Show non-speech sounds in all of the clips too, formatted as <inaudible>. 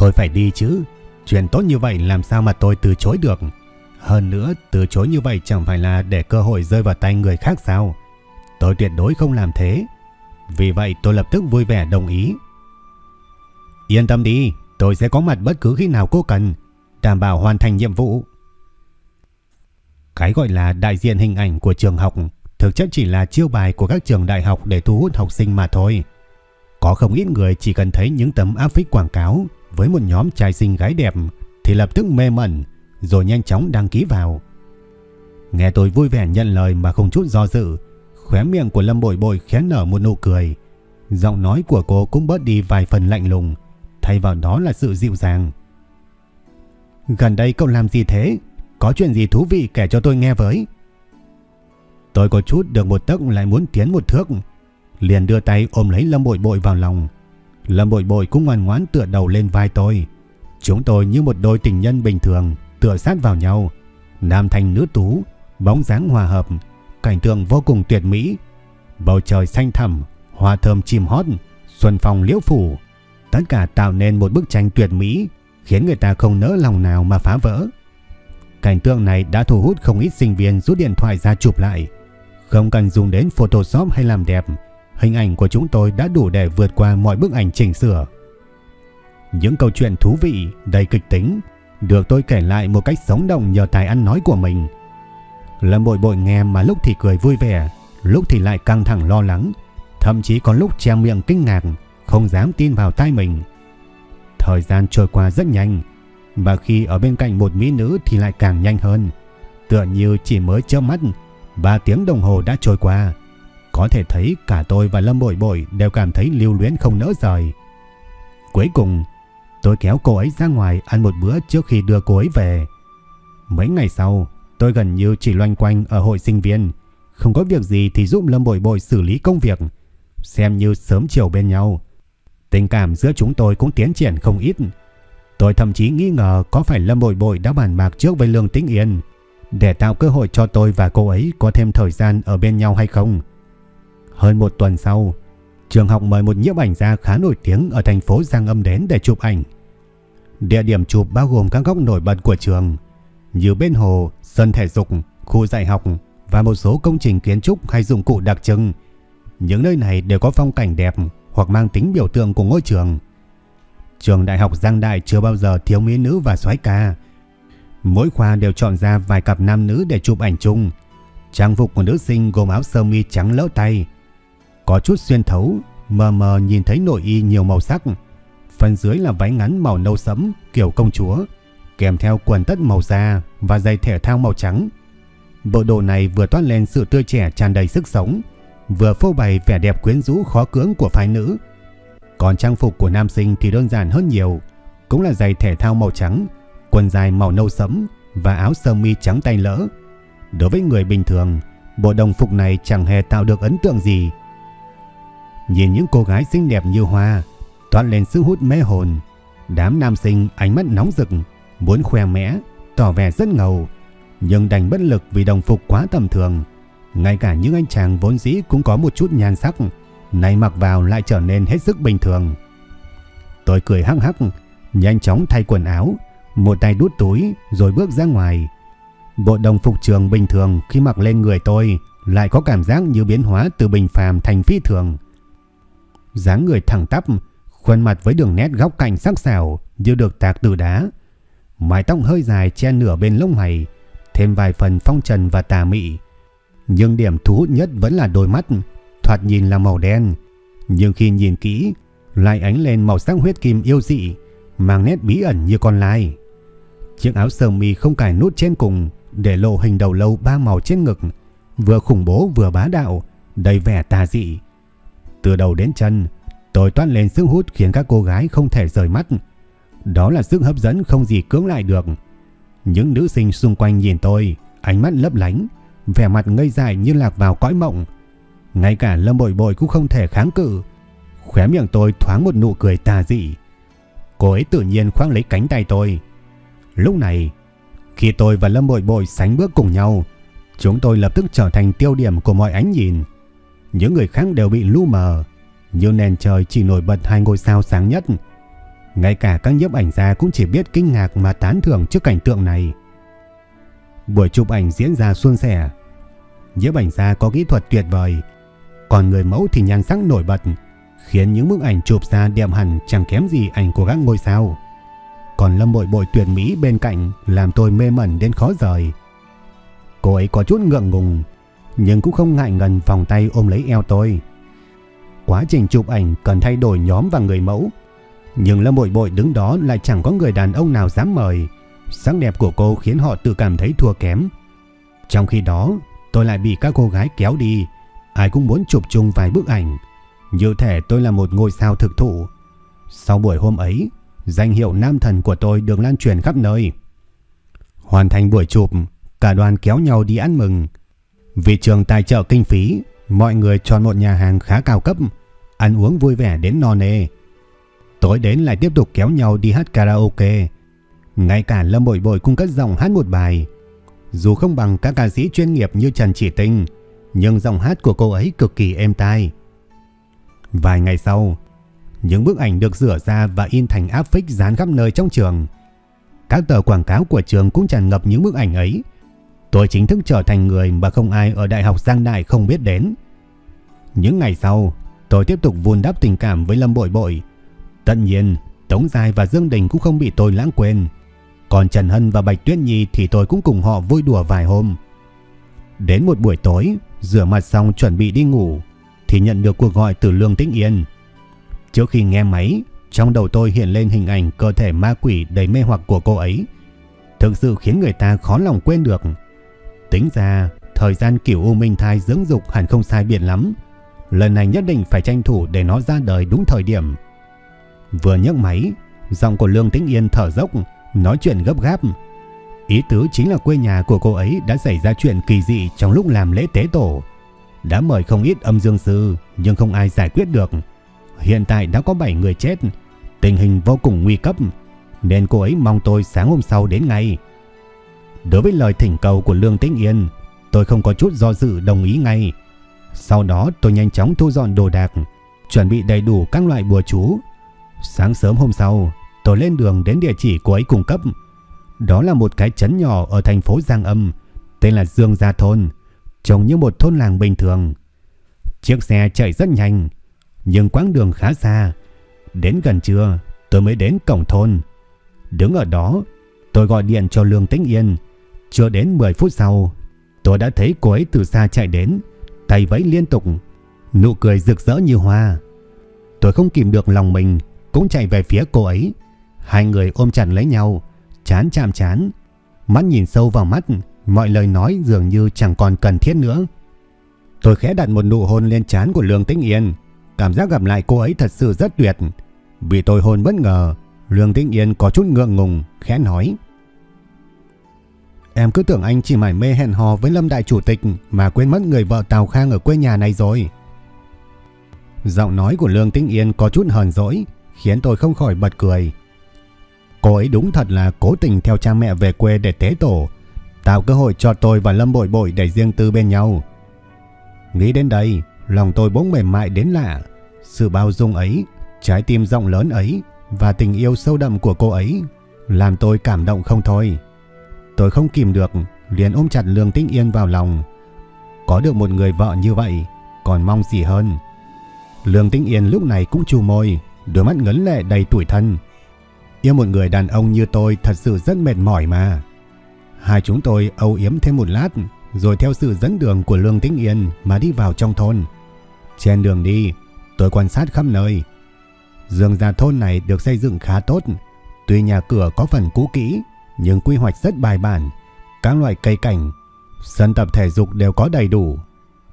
Tôi phải đi chứ. Chuyện tốt như vậy làm sao mà tôi từ chối được. Hơn nữa, từ chối như vậy chẳng phải là để cơ hội rơi vào tay người khác sao. Tôi tuyệt đối không làm thế. Vì vậy tôi lập tức vui vẻ đồng ý. Yên tâm đi, tôi sẽ có mặt bất cứ khi nào cô cần, đảm bảo hoàn thành nhiệm vụ. Cái gọi là đại diện hình ảnh của trường học thực chất chỉ là chiêu bài của các trường đại học để thu hút học sinh mà thôi. Có không ít người chỉ cần thấy những tấm áp phích quảng cáo với một nhóm trai xinh gái đẹp thì lập tức mê mẩn rồi nhanh chóng đăng ký vào. Nghe tôi vui vẻ nhận lời mà không chút do dự, khóe miệng của Lâm Bội Bội khẽ nở một nụ cười. Giọng nói của cô cũng bớt đi vài phần lạnh lùng, thay vào đó là sự dịu dàng. Gần đây cậu làm gì thế? Có chuyện gì thú vị kể cho tôi nghe với. Tôi có chút được một tấc lại muốn tiến một thước, liền đưa tay ôm lấy Lâm Bội Bội vào lòng. Lâm Bội Bội cũng ngoan ngoãn tựa đầu lên vai tôi. Chúng tôi như một đôi tình nhân bình thường, tựa sát vào nhau. Nam thanh nữ tú, bóng dáng hòa hợp, cảnh tượng vô cùng tuyệt mỹ. Bầu trời xanh thẳm, hoa thơm chim hót, xuân phong liễu phủ. Tất cả tạo nên một bức tranh tuyệt mỹ, khiến người ta không nỡ lòng nào mà phá vỡ. Cảnh tượng này đã thu hút không ít sinh viên rút điện thoại ra chụp lại. Không cần dùng đến Photoshop hay làm đẹp, hình ảnh của chúng tôi đã đủ để vượt qua mọi bức ảnh chỉnh sửa. Những câu chuyện thú vị, đầy kịch tính, được tôi kể lại một cách sống động nhờ tài ăn nói của mình. Lâm bội bội nghe mà lúc thì cười vui vẻ, lúc thì lại căng thẳng lo lắng, thậm chí có lúc che miệng kinh ngạc, không dám tin vào tai mình. Thời gian trôi qua rất nhanh, và khi ở bên cạnh một mỹ nữ thì lại càng nhanh hơn. Tựa như chỉ mới chớp mắt, 3 tiếng đồng hồ đã trôi qua. Có thể thấy cả tôi và Lâm Bội Bội đều cảm thấy lưu luyến không nỡ rời. Cuối cùng, tôi kéo cô ấy ra ngoài ăn một bữa trước khi đưa cô ấy về. Mấy ngày sau, tôi gần như chỉ loanh quanh ở hội sinh viên. Không có việc gì thì giúp Lâm Bội Bội xử lý công việc, xem như sớm chiều bên nhau. Tình cảm giữa chúng tôi cũng tiến triển không ít. Tôi thậm chí nghi ngờ có phải Lâm Bội Bội đã bàn bạc trước với Lương Tĩnh Yên để tạo cơ hội cho tôi và cô ấy có thêm thời gian ở bên nhau hay không. Hơn một tuần sau, trường học mời một nhiếp ảnh gia khá nổi tiếng ở thành phố Giang Âm đến để chụp ảnh. Địa điểm chụp bao gồm các góc nổi bật của trường, như bên hồ, sân thể dục, khu dạy học và một số công trình kiến trúc hay dụng cụ đặc trưng. Những nơi này đều có phong cảnh đẹp hoặc mang tính biểu tượng của ngôi trường. Trường Đại học Giang Đại chưa bao giờ thiếu mỹ nữ và soái ca. Mỗi khoa đều chọn ra vài cặp nam nữ để chụp ảnh chung. Trang phục của nữ sinh gồm áo sơ mi trắng lỡ tay, có chút xuyên thấu, mờ mờ nhìn thấy nội y nhiều màu sắc. Phần dưới là váy ngắn màu nâu sẫm kiểu công chúa, kèm theo quần tất màu da và giày thể thao màu trắng. Bộ đồ này vừa toát lên sự tươi trẻ tràn đầy sức sống, vừa phô bày vẻ đẹp quyến rũ khó cưỡng của phái nữ. Còn trang phục của nam sinh thì đơn giản hơn nhiều, cũng là giày thể thao màu trắng, quần dài màu nâu sẫm và áo sơ mi trắng tay lỡ. Đối với người bình thường, bộ đồng phục này chẳng hề tạo được ấn tượng gì, Nhìn những cô gái xinh đẹp như hoa, toát lên sức hút mê hồn. Đám nam sinh ánh mắt nóng rực, muốn khoe mẽ, tỏ vẻ rất ngầu, nhưng đành bất lực vì đồng phục quá tầm thường. Ngay cả những anh chàng vốn dĩ cũng có một chút nhan sắc, nay mặc vào lại trở nên hết sức bình thường. Tôi cười hắc hắc, nhanh chóng thay quần áo, một tay đút túi rồi bước ra ngoài. Bộ đồng phục trường bình thường khi mặc lên người tôi lại có cảm giác như biến hóa từ bình phàm thành phi thường dáng người thẳng tắp, khuôn mặt với đường nét góc cạnh sắc sảo như được tạc từ đá. Mái tóc hơi dài che nửa bên lông mày, thêm vài phần phong trần và tà mị. Nhưng điểm thu hút nhất vẫn là đôi mắt, thoạt nhìn là màu đen, nhưng khi nhìn kỹ lại ánh lên màu sắc huyết kim yêu dị, mang nét bí ẩn như con lai. Chiếc áo sơ mi không cài nút trên cùng để lộ hình đầu lâu ba màu trên ngực, vừa khủng bố vừa bá đạo, đầy vẻ tà dị. Từ đầu đến chân, tôi toát lên sức hút khiến các cô gái không thể rời mắt. Đó là sức hấp dẫn không gì cưỡng lại được. Những nữ sinh xung quanh nhìn tôi, ánh mắt lấp lánh, vẻ mặt ngây dài như lạc vào cõi mộng. Ngay cả Lâm Bội Bội cũng không thể kháng cự. Khóe miệng tôi thoáng một nụ cười tà dị. Cô ấy tự nhiên khoang lấy cánh tay tôi. Lúc này, khi tôi và Lâm Bội Bội sánh bước cùng nhau, chúng tôi lập tức trở thành tiêu điểm của mọi ánh nhìn. Những người khác đều bị lu mờ, như nền trời chỉ nổi bật hai ngôi sao sáng nhất. Ngay cả các nhiếp ảnh gia cũng chỉ biết kinh ngạc mà tán thưởng trước cảnh tượng này. Buổi chụp ảnh diễn ra suôn sẻ. Nhiếp ảnh gia có kỹ thuật tuyệt vời, còn người mẫu thì nhan sắc nổi bật, khiến những bức ảnh chụp ra đẹp hẳn chẳng kém gì ảnh của các ngôi sao. Còn Lâm Bội Bội tuyệt mỹ bên cạnh làm tôi mê mẩn đến khó rời. Cô ấy có chút ngượng ngùng, nhưng cũng không ngại ngần vòng tay ôm lấy eo tôi. Quá trình chụp ảnh cần thay đổi nhóm và người mẫu, nhưng Lâm Bội Bội đứng đó lại chẳng có người đàn ông nào dám mời. Sắc đẹp của cô khiến họ tự cảm thấy thua kém. Trong khi đó, tôi lại bị các cô gái kéo đi. Ai cũng muốn chụp chung vài bức ảnh. Như thể tôi là một ngôi sao thực thụ. Sau buổi hôm ấy, danh hiệu nam thần của tôi được lan truyền khắp nơi. Hoàn thành buổi chụp, cả đoàn kéo nhau đi ăn mừng. Vì trường tài trợ kinh phí, mọi người chọn một nhà hàng khá cao cấp, ăn uống vui vẻ đến no nê. Tối đến lại tiếp tục kéo nhau đi hát karaoke. Ngay cả Lâm Bội Bội cũng cất giọng hát một bài. Dù không bằng các ca sĩ chuyên nghiệp như Trần Chỉ Tinh, nhưng giọng hát của cô ấy cực kỳ êm tai. Vài ngày sau, những bức ảnh được rửa ra và in thành áp phích dán khắp nơi trong trường. Các tờ quảng cáo của trường cũng tràn ngập những bức ảnh ấy. Tôi chính thức trở thành người mà không ai ở Đại học Giang Đại không biết đến. Những ngày sau, tôi tiếp tục vun đắp tình cảm với Lâm Bội Bội. Tất nhiên, Tống Giai và Dương Đình cũng không bị tôi lãng quên. Còn Trần Hân và Bạch Tuyết Nhi thì tôi cũng cùng họ vui đùa vài hôm. Đến một buổi tối, rửa mặt xong chuẩn bị đi ngủ, thì nhận được cuộc gọi từ Lương Tĩnh Yên. Trước khi nghe máy, trong đầu tôi hiện lên hình ảnh cơ thể ma quỷ đầy mê hoặc của cô ấy. Thực sự khiến người ta khó lòng quên được. Tính ra, thời gian kiểu U Minh Thai dưỡng dục hẳn không sai biệt lắm. Lần này nhất định phải tranh thủ để nó ra đời đúng thời điểm. Vừa nhấc máy, giọng của Lương Tĩnh Yên thở dốc, nói chuyện gấp gáp. Ý tứ chính là quê nhà của cô ấy đã xảy ra chuyện kỳ dị trong lúc làm lễ tế tổ. Đã mời không ít âm dương sư nhưng không ai giải quyết được. Hiện tại đã có 7 người chết, tình hình vô cùng nguy cấp nên cô ấy mong tôi sáng hôm sau đến ngay. Đối với lời thỉnh cầu của Lương Tĩnh Yên, tôi không có chút do dự đồng ý ngay. Sau đó tôi nhanh chóng thu dọn đồ đạc, chuẩn bị đầy đủ các loại bùa chú. Sáng sớm hôm sau, tôi lên đường đến địa chỉ cô ấy cung cấp. Đó là một cái trấn nhỏ ở thành phố Giang Âm, tên là Dương Gia Thôn, trông như một thôn làng bình thường. Chiếc xe chạy rất nhanh, nhưng quãng đường khá xa. Đến gần trưa, tôi mới đến cổng thôn. Đứng ở đó, tôi gọi điện cho Lương Tĩnh Yên. Chưa đến 10 phút sau, tôi đã thấy cô ấy từ xa chạy đến, tay vẫy liên tục, nụ cười rực rỡ như hoa. Tôi không kìm được lòng mình, cũng chạy về phía cô ấy. Hai người ôm chặt lấy nhau, chán chạm chán, mắt nhìn sâu vào mắt, mọi lời nói dường như chẳng còn cần thiết nữa. Tôi khẽ đặt một nụ hôn lên trán của Lương Tĩnh Yên, cảm giác gặp lại cô ấy thật sự rất tuyệt. Vì tôi hôn bất ngờ, Lương Tĩnh Yên có chút ngượng ngùng, khẽ nói. Em cứ tưởng anh chỉ mải mê hẹn hò với Lâm Đại Chủ tịch mà quên mất người vợ Tào Khang ở quê nhà này rồi. Giọng nói của Lương Tĩnh Yên có chút hờn dỗi, khiến tôi không khỏi bật cười. Cô ấy đúng thật là cố tình theo cha mẹ về quê để tế tổ, tạo cơ hội cho tôi và Lâm Bội Bội để riêng tư bên nhau. Nghĩ đến đây, lòng tôi bỗng mềm mại đến lạ. Sự bao dung ấy, trái tim rộng lớn ấy và tình yêu sâu đậm của cô ấy làm tôi cảm động không thôi. Tôi không kìm được, liền ôm chặt Lương Tĩnh Yên vào lòng. Có được một người vợ như vậy, còn mong gì hơn. Lương Tĩnh Yên lúc này cũng chu môi, đôi mắt ngấn lệ đầy tuổi thân. Yêu một người đàn ông như tôi thật sự rất mệt mỏi mà. Hai chúng tôi âu yếm thêm một lát, rồi theo sự dẫn đường của Lương Tĩnh Yên mà đi vào trong thôn. Trên đường đi, tôi quan sát khắp nơi. Dương gia thôn này được xây dựng khá tốt, Tuy nhà cửa có phần cũ kỹ, nhưng quy hoạch rất bài bản. Các loại cây cảnh, sân tập thể dục đều có đầy đủ.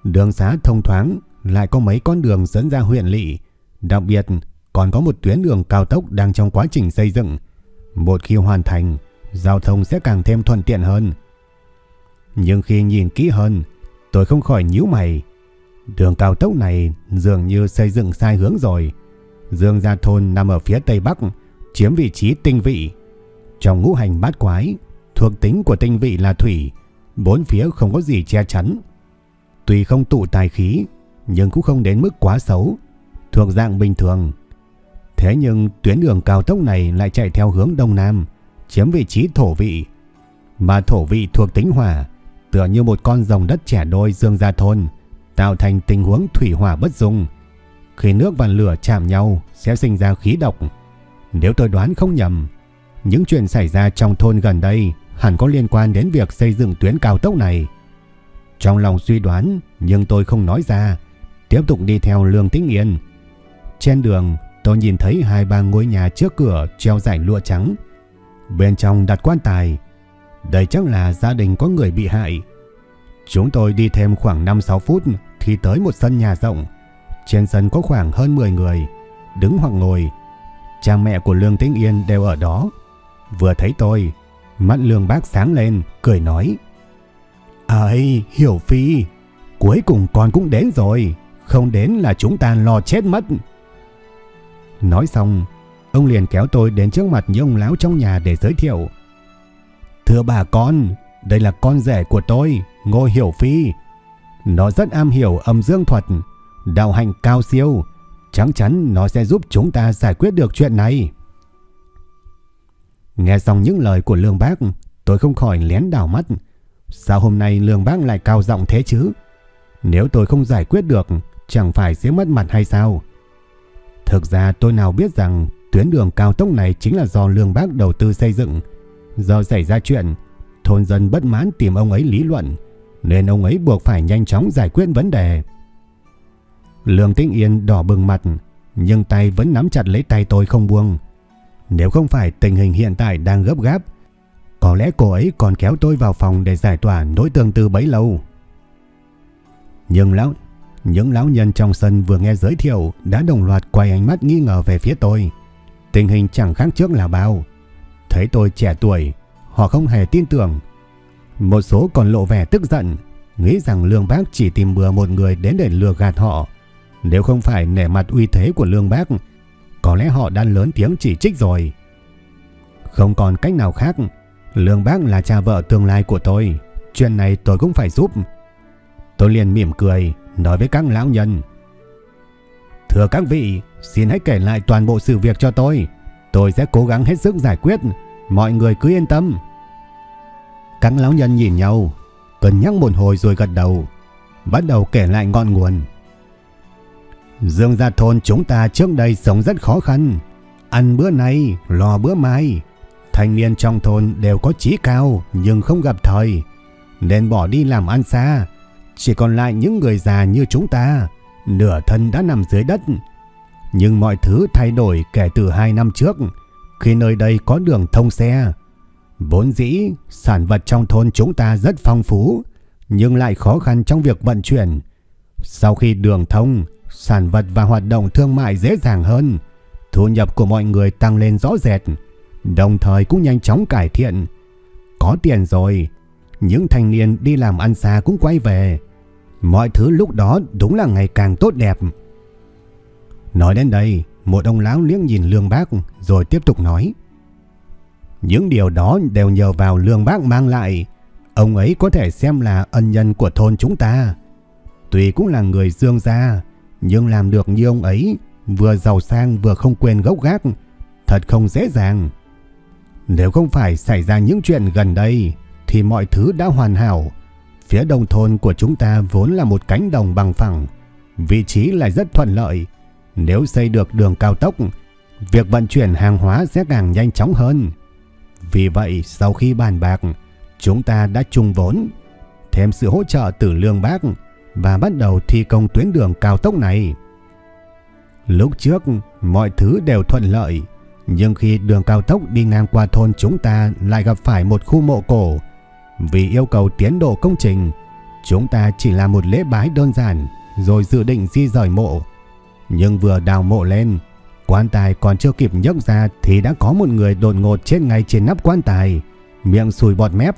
Đường xá thông thoáng, lại có mấy con đường dẫn ra huyện lỵ. Đặc biệt, còn có một tuyến đường cao tốc đang trong quá trình xây dựng. Một khi hoàn thành, giao thông sẽ càng thêm thuận tiện hơn. Nhưng khi nhìn kỹ hơn, tôi không khỏi nhíu mày. Đường cao tốc này dường như xây dựng sai hướng rồi. Dương Gia Thôn nằm ở phía tây bắc, chiếm vị trí tinh vị. Trong ngũ hành bát quái, thuộc tính của tinh vị là thủy, bốn phía không có gì che chắn. Tuy không tụ tài khí, nhưng cũng không đến mức quá xấu, thuộc dạng bình thường. Thế nhưng tuyến đường cao tốc này lại chạy theo hướng đông nam, chiếm vị trí thổ vị. Mà thổ vị thuộc tính hỏa, tựa như một con rồng đất trẻ đôi dương gia thôn, tạo thành tình huống thủy hỏa bất dung. Khi nước và lửa chạm nhau sẽ sinh ra khí độc. Nếu tôi đoán không nhầm, những chuyện xảy ra trong thôn gần đây hẳn có liên quan đến việc xây dựng tuyến cao tốc này. Trong lòng suy đoán, nhưng tôi không nói ra, tiếp tục đi theo Lương Tĩnh Yên. Trên đường, tôi nhìn thấy hai ba ngôi nhà trước cửa treo giải lụa trắng. Bên trong đặt quan tài. Đây chắc là gia đình có người bị hại. Chúng tôi đi thêm khoảng 5-6 phút thì tới một sân nhà rộng. Trên sân có khoảng hơn 10 người, đứng hoặc ngồi. Cha mẹ của Lương Tĩnh Yên đều ở đó. Vừa thấy tôi, mắt Lương bác sáng lên, cười nói. Ây, Hiểu Phi, cuối cùng con cũng đến rồi, không đến là chúng ta lo chết mất. Nói xong, ông liền kéo tôi đến trước mặt những ông lão trong nhà để giới thiệu. Thưa bà con, đây là con rể của tôi, Ngô Hiểu Phi. Nó rất am hiểu âm dương thuật, đạo hành cao siêu, chắc chắn nó sẽ giúp chúng ta giải quyết được chuyện này. Nghe xong những lời của Lương Bác, tôi không khỏi lén đảo mắt. Sao hôm nay Lương Bác lại cao giọng thế chứ? Nếu tôi không giải quyết được, chẳng phải sẽ mất mặt hay sao? Thực ra tôi nào biết rằng tuyến đường cao tốc này chính là do Lương Bác đầu tư xây dựng. Do xảy ra chuyện, thôn dân bất mãn tìm ông ấy lý luận, nên ông ấy buộc phải nhanh chóng giải quyết vấn đề. Lương Tĩnh Yên đỏ bừng mặt, nhưng tay vẫn nắm chặt lấy tay tôi không buông. Nếu không phải tình hình hiện tại đang gấp gáp, có lẽ cô ấy còn kéo tôi vào phòng để giải tỏa nỗi tương tư bấy lâu. Nhưng lão, những lão nhân trong sân vừa nghe giới thiệu đã đồng loạt quay ánh mắt nghi ngờ về phía tôi. Tình hình chẳng khác trước là bao. Thấy tôi trẻ tuổi, họ không hề tin tưởng. Một số còn lộ vẻ tức giận, nghĩ rằng Lương Bác chỉ tìm bừa một người đến để lừa gạt họ. Nếu không phải nể mặt uy thế của Lương Bác, có lẽ họ đã lớn tiếng chỉ trích rồi. Không còn cách nào khác, Lương Bác là cha vợ tương lai của tôi, chuyện này tôi cũng phải giúp. Tôi liền mỉm cười, nói với các lão nhân. Thưa các vị, xin hãy kể lại toàn bộ sự việc cho tôi. Tôi sẽ cố gắng hết sức giải quyết, mọi người cứ yên tâm. Các lão nhân nhìn nhau, cân nhắc một hồi rồi gật đầu, bắt đầu kể lại ngọn nguồn. Dương gia thôn chúng ta trước đây sống rất khó khăn, ăn bữa nay, lo bữa mai. Thanh niên trong thôn đều có trí cao nhưng không gặp thời, nên bỏ đi làm ăn xa, chỉ còn lại những người già như chúng ta, nửa thân đã nằm dưới đất. Nhưng mọi thứ thay đổi kể từ 2 năm trước, khi nơi đây có đường thông xe. Vốn dĩ, sản vật trong thôn chúng ta rất phong phú, nhưng lại khó khăn trong việc vận chuyển. Sau khi đường thông, sản vật và hoạt động thương mại dễ dàng hơn, thu nhập của mọi người tăng lên rõ rệt, đồng thời cũng nhanh chóng cải thiện. Có tiền rồi, những thanh niên đi làm ăn xa cũng quay về, Mọi thứ lúc đó đúng là ngày càng tốt đẹp. Nói đến đây, một ông lão liếc nhìn Lương Bác rồi tiếp tục nói. Những điều đó đều nhờ vào Lương Bác mang lại. Ông ấy có thể xem là ân nhân của thôn chúng ta. Tuy cũng là người dương gia, nhưng làm được như ông ấy, vừa giàu sang vừa không quên gốc gác, thật không dễ dàng. Nếu không phải xảy ra những chuyện gần đây, thì mọi thứ đã hoàn hảo. Phía đông thôn của chúng ta vốn là một cánh đồng bằng phẳng, vị trí lại rất thuận lợi. Nếu xây được đường cao tốc, việc vận chuyển hàng hóa sẽ càng nhanh chóng hơn. Vì vậy, sau khi bàn bạc, chúng ta đã chung vốn, thêm sự hỗ trợ từ lương bác và bắt đầu thi công tuyến đường cao tốc này. Lúc trước, mọi thứ đều thuận lợi, Nhưng khi đường cao tốc đi ngang qua thôn chúng ta lại gặp phải một khu mộ cổ. Vì yêu cầu tiến độ công trình, chúng ta chỉ làm một lễ bái đơn giản rồi dự định di rời mộ. Nhưng vừa đào mộ lên, quan tài còn chưa kịp nhấc ra thì đã có một người đột ngột chết ngay trên nắp quan tài, miệng sùi bọt mép.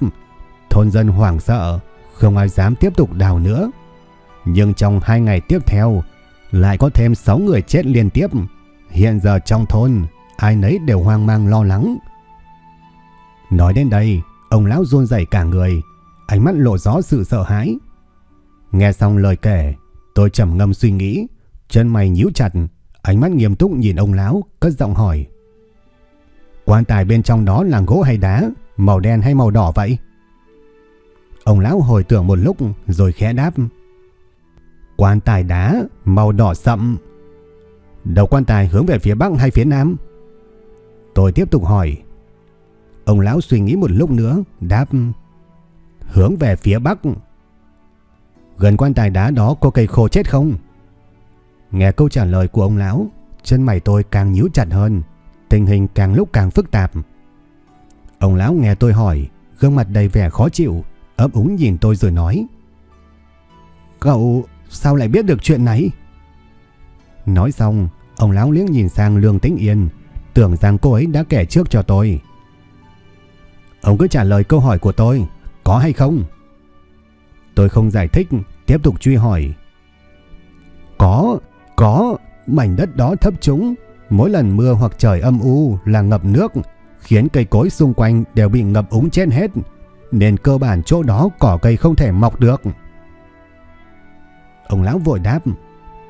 Thôn dân hoảng sợ, không ai dám tiếp tục đào nữa. Nhưng trong hai ngày tiếp theo, lại có thêm 6 người chết liên tiếp. Hiện giờ trong thôn, ai nấy đều hoang mang lo lắng. Nói đến đây, ông lão run rẩy cả người, ánh mắt lộ rõ sự sợ hãi. Nghe xong lời kể, tôi trầm ngâm suy nghĩ, chân mày nhíu chặt, ánh mắt nghiêm túc nhìn ông lão, cất giọng hỏi. Quan tài bên trong đó là gỗ hay đá, màu đen hay màu đỏ vậy? Ông lão hồi tưởng một lúc rồi khẽ đáp. Quan tài đá, màu đỏ sậm. Đầu quan tài hướng về phía bắc hay phía nam? Tôi tiếp tục hỏi. Ông lão suy nghĩ một lúc nữa, đáp. Hướng về phía bắc. Gần quan tài đá đó có cây khô chết không? Nghe câu trả lời của ông lão, chân mày tôi càng nhíu chặt hơn, tình hình càng lúc càng phức tạp. Ông lão nghe tôi hỏi, gương mặt đầy vẻ khó chịu, ấp úng nhìn tôi rồi nói. Cậu sao lại biết được chuyện này? Nói xong, ông lão liếc nhìn sang Lương Tĩnh Yên, tưởng rằng cô ấy đã kể trước cho tôi. Ông cứ trả lời câu hỏi của tôi, có hay không? Tôi không giải thích, tiếp tục truy hỏi. Có, có, mảnh đất đó thấp trũng, mỗi lần mưa hoặc trời âm u là ngập nước, khiến cây cối xung quanh đều bị ngập úng chết hết, nên cơ bản chỗ đó cỏ cây không thể mọc được. Ông lão vội đáp,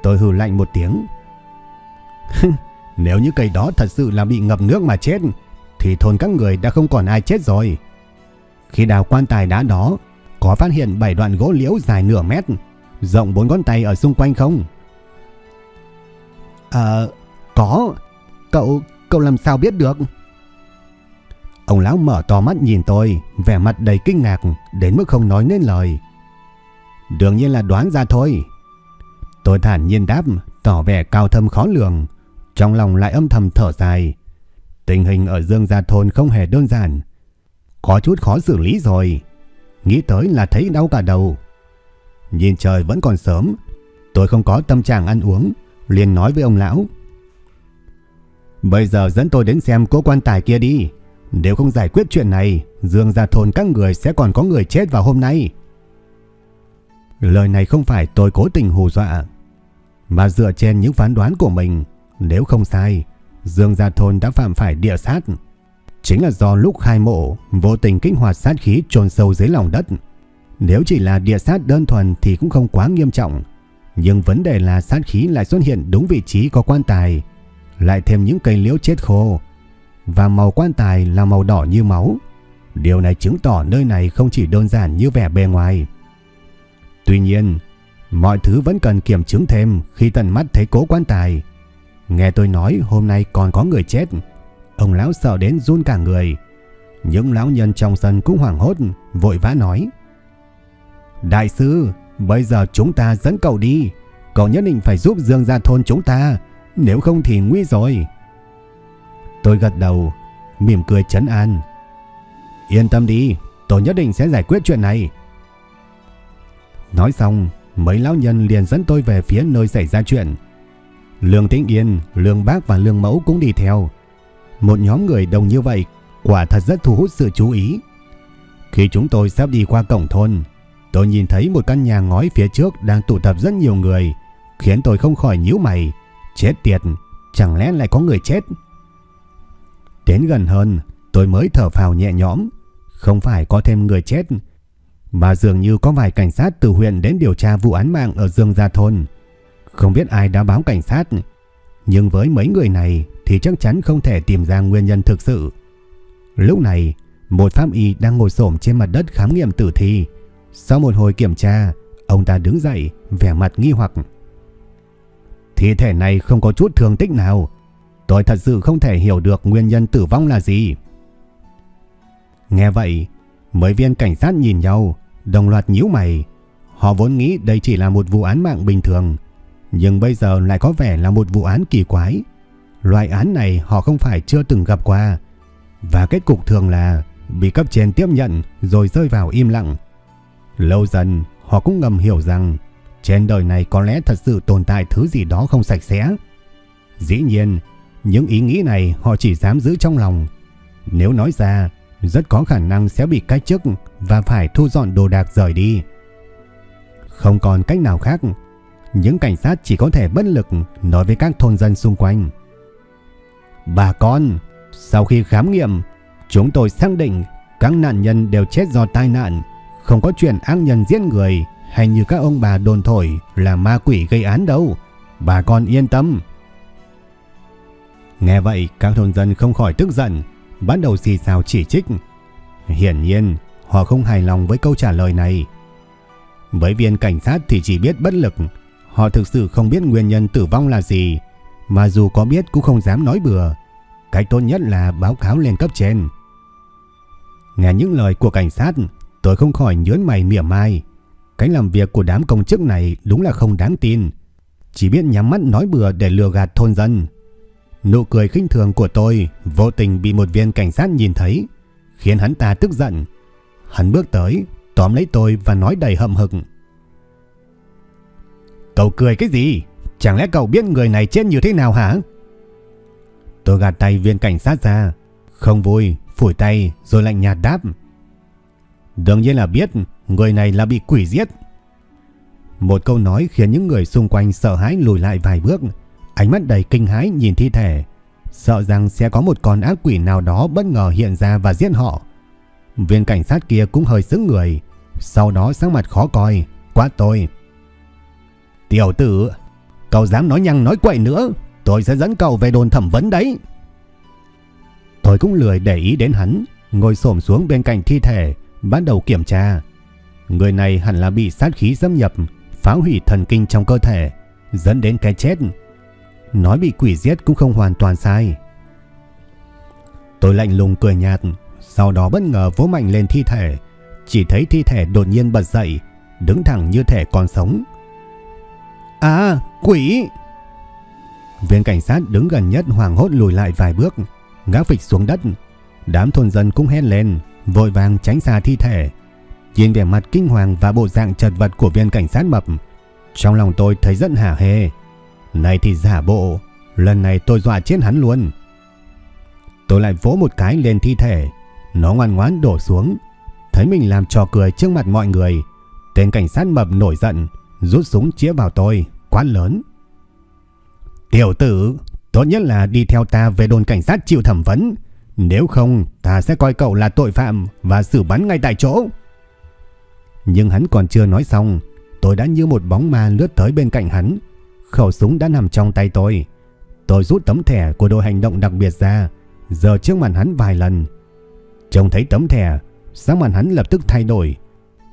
tôi hừ lạnh một tiếng. <laughs> Nếu như cây đó thật sự là bị ngập nước mà chết, thì thôn các người đã không còn ai chết rồi. Khi đào quan tài đá đó, có phát hiện 7 đoạn gỗ liễu dài nửa mét, rộng 4 ngón tay ở xung quanh không? Ờ, có. Cậu, cậu làm sao biết được? Ông lão mở to mắt nhìn tôi, vẻ mặt đầy kinh ngạc, đến mức không nói nên lời. Đương nhiên là đoán ra thôi. Tôi thản nhiên đáp, tỏ vẻ cao thâm khó lường, trong lòng lại âm thầm thở dài. Tình hình ở Dương Gia Thôn không hề đơn giản. Có chút khó xử lý rồi. Nghĩ tới là thấy đau cả đầu. Nhìn trời vẫn còn sớm, tôi không có tâm trạng ăn uống, liền nói với ông lão. Bây giờ dẫn tôi đến xem cố quan tài kia đi. Nếu không giải quyết chuyện này, Dương Gia Thôn các người sẽ còn có người chết vào hôm nay. Lời này không phải tôi cố tình hù dọa, mà dựa trên những phán đoán của mình. Nếu không sai, Dương Gia Thôn đã phạm phải địa sát. Chính là do lúc khai mộ, vô tình kích hoạt sát khí trồn sâu dưới lòng đất. Nếu chỉ là địa sát đơn thuần thì cũng không quá nghiêm trọng. Nhưng vấn đề là sát khí lại xuất hiện đúng vị trí có quan tài. Lại thêm những cây liễu chết khô. Và màu quan tài là màu đỏ như máu. Điều này chứng tỏ nơi này không chỉ đơn giản như vẻ bề ngoài. Tuy nhiên, mọi thứ vẫn cần kiểm chứng thêm khi tận mắt thấy cố quan tài. Nghe tôi nói hôm nay còn có người chết. Ông lão sợ đến run cả người. Những lão nhân trong sân cũng hoảng hốt, vội vã nói. Đại sư, bây giờ chúng ta dẫn cậu đi. Cậu nhất định phải giúp Dương gia thôn chúng ta, nếu không thì nguy rồi. Tôi gật đầu, mỉm cười chấn an. Yên tâm đi, tôi nhất định sẽ giải quyết chuyện này. Nói xong, mấy lão nhân liền dẫn tôi về phía nơi xảy ra chuyện. Lương Tĩnh Yên, Lương Bác và Lương Mẫu cũng đi theo. Một nhóm người đông như vậy quả thật rất thu hút sự chú ý. Khi chúng tôi sắp đi qua cổng thôn, tôi nhìn thấy một căn nhà ngói phía trước đang tụ tập rất nhiều người, khiến tôi không khỏi nhíu mày. Chết tiệt, chẳng lẽ lại có người chết? Đến gần hơn, tôi mới thở phào nhẹ nhõm. Không phải có thêm người chết, mà dường như có vài cảnh sát từ huyện đến điều tra vụ án mạng ở Dương Gia Thôn. Không biết ai đã báo cảnh sát, nhưng với mấy người này thì chắc chắn không thể tìm ra nguyên nhân thực sự. Lúc này, một pháp y đang ngồi xổm trên mặt đất khám nghiệm tử thi. Sau một hồi kiểm tra, ông ta đứng dậy, vẻ mặt nghi hoặc. Thi thể này không có chút thương tích nào. Tôi thật sự không thể hiểu được nguyên nhân tử vong là gì. Nghe vậy, mấy viên cảnh sát nhìn nhau, đồng loạt nhíu mày. Họ vốn nghĩ đây chỉ là một vụ án mạng bình thường, nhưng bây giờ lại có vẻ là một vụ án kỳ quái. loại án này họ không phải chưa từng gặp qua. Và kết cục thường là bị cấp trên tiếp nhận rồi rơi vào im lặng. Lâu dần họ cũng ngầm hiểu rằng trên đời này có lẽ thật sự tồn tại thứ gì đó không sạch sẽ. Dĩ nhiên, những ý nghĩ này họ chỉ dám giữ trong lòng. Nếu nói ra, rất có khả năng sẽ bị cách chức và phải thu dọn đồ đạc rời đi. Không còn cách nào khác, những cảnh sát chỉ có thể bất lực nói với các thôn dân xung quanh. Bà con, sau khi khám nghiệm, chúng tôi xác định các nạn nhân đều chết do tai nạn, không có chuyện ác nhân giết người hay như các ông bà đồn thổi là ma quỷ gây án đâu. Bà con yên tâm. Nghe vậy, các thôn dân không khỏi tức giận, bắt đầu xì xào chỉ trích. Hiển nhiên, họ không hài lòng với câu trả lời này. Với viên cảnh sát thì chỉ biết bất lực, họ thực sự không biết nguyên nhân tử vong là gì, mà dù có biết cũng không dám nói bừa. Cách tốt nhất là báo cáo lên cấp trên. Nghe những lời của cảnh sát, tôi không khỏi nhớn mày mỉa mai. Cách làm việc của đám công chức này đúng là không đáng tin. Chỉ biết nhắm mắt nói bừa để lừa gạt thôn dân. Nụ cười khinh thường của tôi vô tình bị một viên cảnh sát nhìn thấy, khiến hắn ta tức giận. Hắn bước tới, tóm lấy tôi và nói đầy hậm hực. Cậu cười cái gì? Chẳng lẽ cậu biết người này chết như thế nào hả? Tôi gạt tay viên cảnh sát ra, không vui, phủi tay rồi lạnh nhạt đáp. Đương nhiên là biết người này là bị quỷ giết. Một câu nói khiến những người xung quanh sợ hãi lùi lại vài bước, ánh mắt đầy kinh hãi nhìn thi thể, sợ rằng sẽ có một con ác quỷ nào đó bất ngờ hiện ra và giết họ. Viên cảnh sát kia cũng hơi sững người, sau đó sắc mặt khó coi, quát tôi. Tiểu tử, cậu dám nói nhăng nói quậy nữa, tôi sẽ dẫn cậu về đồn thẩm vấn đấy. Tôi cũng lười để ý đến hắn, ngồi xổm xuống bên cạnh thi thể, bắt đầu kiểm tra. Người này hẳn là bị sát khí xâm nhập, phá hủy thần kinh trong cơ thể, dẫn đến cái chết. Nói bị quỷ giết cũng không hoàn toàn sai. Tôi lạnh lùng cười nhạt, sau đó bất ngờ vỗ mạnh lên thi thể, chỉ thấy thi thể đột nhiên bật dậy, đứng thẳng như thể còn sống. À, quỷ! Viên cảnh sát đứng gần nhất hoàng hốt lùi lại vài bước, ngã phịch xuống đất. Đám thôn dân cũng hét lên, vội vàng tránh xa thi thể. Nhìn vẻ mặt kinh hoàng và bộ dạng chật vật của viên cảnh sát mập, trong lòng tôi thấy rất hả hê. Này thì giả bộ, lần này tôi dọa chết hắn luôn. Tôi lại vỗ một cái lên thi thể, nó ngoan ngoãn đổ xuống. Thấy mình làm trò cười trước mặt mọi người, tên cảnh sát mập nổi giận, rút súng chĩa vào tôi, quát lớn. Tiểu tử, tốt nhất là đi theo ta về đồn cảnh sát chịu thẩm vấn. Nếu không, ta sẽ coi cậu là tội phạm và xử bắn ngay tại chỗ. Nhưng hắn còn chưa nói xong, tôi đã như một bóng ma lướt tới bên cạnh hắn. Khẩu súng đã nằm trong tay tôi. Tôi rút tấm thẻ của đội hành động đặc biệt ra, giờ trước mặt hắn vài lần. Trông thấy tấm thẻ, sắc mặt hắn lập tức thay đổi.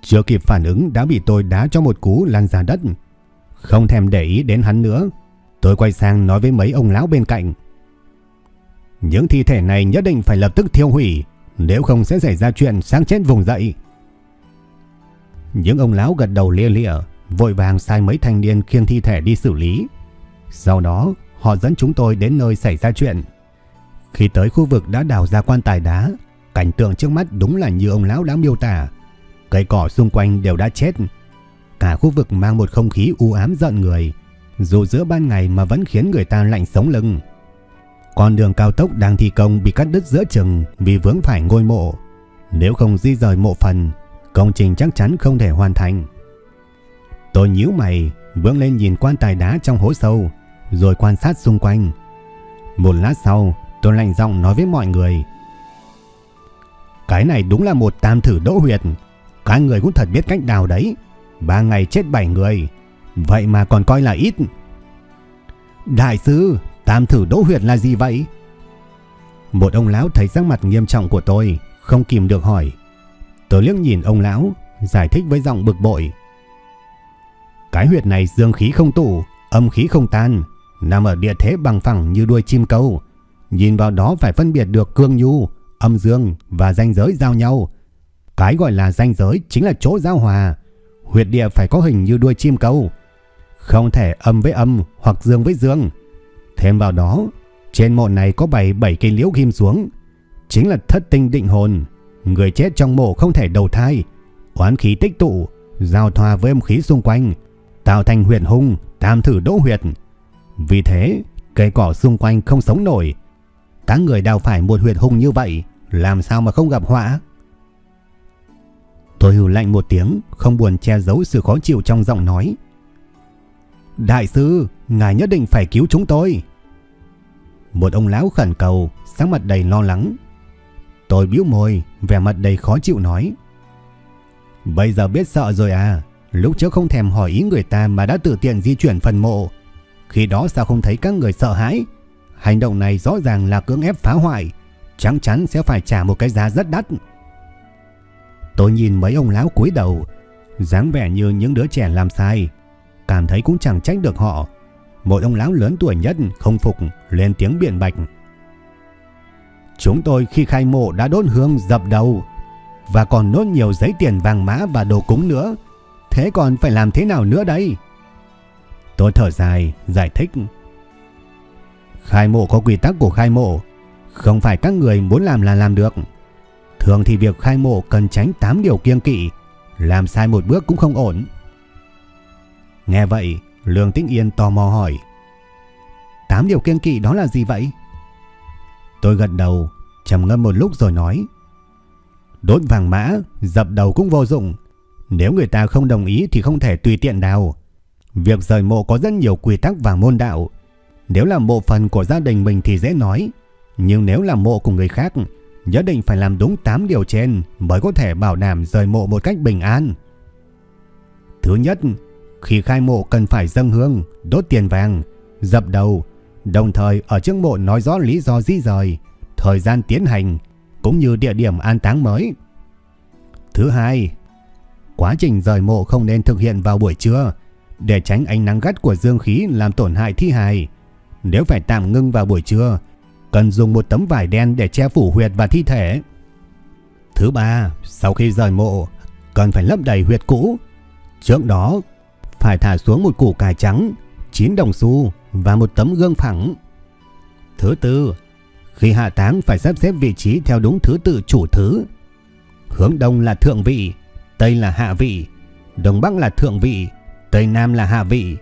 Chưa kịp phản ứng đã bị tôi đá cho một cú lăn ra đất. Không thèm để ý đến hắn nữa, tôi quay sang nói với mấy ông lão bên cạnh. Những thi thể này nhất định phải lập tức thiêu hủy, nếu không sẽ xảy ra chuyện sáng chết vùng dậy. Những ông lão gật đầu lia lịa, vội vàng sai mấy thanh niên khiêng thi thể đi xử lý. Sau đó, họ dẫn chúng tôi đến nơi xảy ra chuyện. Khi tới khu vực đã đào ra quan tài đá, cảnh tượng trước mắt đúng là như ông lão đã miêu tả. Cây cỏ xung quanh đều đã chết. Cả khu vực mang một không khí u ám giận người, dù giữa ban ngày mà vẫn khiến người ta lạnh sống lưng. Con đường cao tốc đang thi công bị cắt đứt giữa chừng vì vướng phải ngôi mộ. Nếu không di rời mộ phần, công trình chắc chắn không thể hoàn thành. Tôi nhíu mày, bước lên nhìn quan tài đá trong hố sâu, rồi quan sát xung quanh. Một lát sau, tôi lạnh giọng nói với mọi người. Cái này đúng là một tam thử đỗ huyệt. Các người cũng thật biết cách đào đấy. Ba ngày chết bảy người. Vậy mà còn coi là ít. Đại sư, tam thử đỗ huyệt là gì vậy? Một ông lão thấy sắc mặt nghiêm trọng của tôi, không kìm được hỏi. Tôi liếc nhìn ông lão, giải thích với giọng bực bội. Cái huyệt này dương khí không tụ, âm khí không tan, nằm ở địa thế bằng phẳng như đuôi chim câu. Nhìn vào đó phải phân biệt được cương nhu, âm dương và ranh giới giao nhau. Cái gọi là ranh giới chính là chỗ giao hòa. Huyệt địa phải có hình như đuôi chim câu. Không thể âm với âm hoặc dương với dương. Thêm vào đó, Trên mộ này có bày 7 cây liễu ghim xuống, chính là thất tinh định hồn. Người chết trong mộ không thể đầu thai, oán khí tích tụ, giao thoa với âm khí xung quanh, tạo thành huyệt hung, tam thử đỗ huyệt. Vì thế, cây cỏ xung quanh không sống nổi. Các người đào phải một huyệt hung như vậy, làm sao mà không gặp họa? Tôi hừ lạnh một tiếng, không buồn che giấu sự khó chịu trong giọng nói. Đại sư, ngài nhất định phải cứu chúng tôi. Một ông lão khẩn cầu, sáng mặt đầy lo lắng. Tôi bĩu môi, vẻ mặt đầy khó chịu nói. Bây giờ biết sợ rồi à, lúc trước không thèm hỏi ý người ta mà đã tự tiện di chuyển phần mộ. Khi đó sao không thấy các người sợ hãi? Hành động này rõ ràng là cưỡng ép phá hoại, chắc chắn sẽ phải trả một cái giá rất đắt. Tôi nhìn mấy ông lão cúi đầu, dáng vẻ như những đứa trẻ làm sai, cảm thấy cũng chẳng trách được họ. Một ông lão lớn tuổi nhất không phục lên tiếng biện bạch. Chúng tôi khi khai mộ đã đốt hương dập đầu và còn nốt nhiều giấy tiền vàng mã và đồ cúng nữa. Thế còn phải làm thế nào nữa đây? Tôi thở dài, giải thích. Khai mộ có quy tắc của khai mộ, không phải các người muốn làm là làm được. Thường thì việc khai mộ cần tránh 8 điều kiêng kỵ, làm sai một bước cũng không ổn. Nghe vậy, Lương Tĩnh Yên tò mò hỏi. 8 điều kiêng kỵ đó là gì vậy? Tôi gật đầu, trầm ngâm một lúc rồi nói. Đốt vàng mã, dập đầu cũng vô dụng. Nếu người ta không đồng ý thì không thể tùy tiện đào. Việc rời mộ có rất nhiều quy tắc và môn đạo. Nếu là mộ phần của gia đình mình thì dễ nói. Nhưng nếu là mộ của người khác, nhất định phải làm đúng 8 điều trên mới có thể bảo đảm rời mộ một cách bình an. Thứ nhất, khi khai mộ cần phải dâng hương, đốt tiền vàng, dập đầu, đồng thời ở trước mộ nói rõ lý do di rời, thời gian tiến hành, cũng như địa điểm an táng mới. Thứ hai, quá trình rời mộ không nên thực hiện vào buổi trưa, để tránh ánh nắng gắt của dương khí làm tổn hại thi hài. Nếu phải tạm ngưng vào buổi trưa, cần dùng một tấm vải đen để che phủ huyệt và thi thể. Thứ ba, sau khi rời mộ, cần phải lấp đầy huyệt cũ. Trước đó, phải thả xuống một củ cải trắng, 9 đồng xu và một tấm gương phẳng. Thứ tư, khi hạ táng phải sắp xếp vị trí theo đúng thứ tự chủ thứ. Hướng đông là thượng vị, tây là hạ vị, đông bắc là thượng vị, tây nam là hạ vị,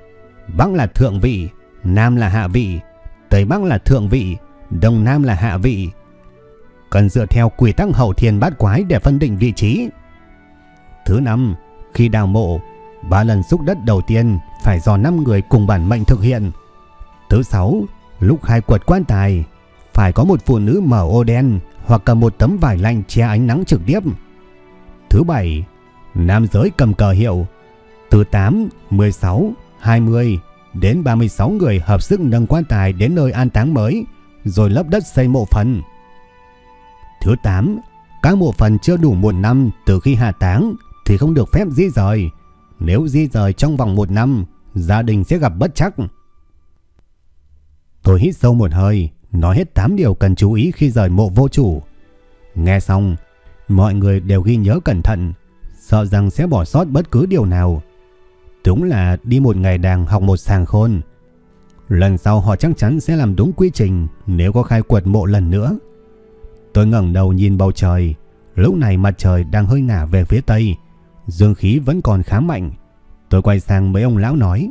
bắc là thượng vị, nam là hạ vị, tây bắc là thượng vị, đông nam là hạ vị. Cần dựa theo quy tắc hậu thiên bát quái để phân định vị trí. Thứ năm, khi đào mộ, ba lần xúc đất đầu tiên phải do 5 người cùng bản mệnh thực hiện. Thứ sáu, lúc khai quật quan tài, phải có một phụ nữ mở ô đen hoặc cầm một tấm vải lạnh che ánh nắng trực tiếp. Thứ bảy, nam giới cầm cờ hiệu. Từ 8, 16, 20 đến 36 người hợp sức nâng quan tài đến nơi an táng mới, rồi lấp đất xây mộ phần. Thứ 8, các mộ phần chưa đủ một năm từ khi hạ táng thì không được phép di rời. Nếu di rời trong vòng một năm, gia đình sẽ gặp bất chắc. Tôi hít sâu một hơi, nói hết 8 điều cần chú ý khi rời mộ vô chủ. Nghe xong, mọi người đều ghi nhớ cẩn thận, sợ rằng sẽ bỏ sót bất cứ điều nào. Đúng là đi một ngày đàng học một sàng khôn. Lần sau họ chắc chắn sẽ làm đúng quy trình nếu có khai quật mộ lần nữa. Tôi ngẩng đầu nhìn bầu trời, lúc này mặt trời đang hơi ngả về phía tây, dương khí vẫn còn khá mạnh. Tôi quay sang mấy ông lão nói: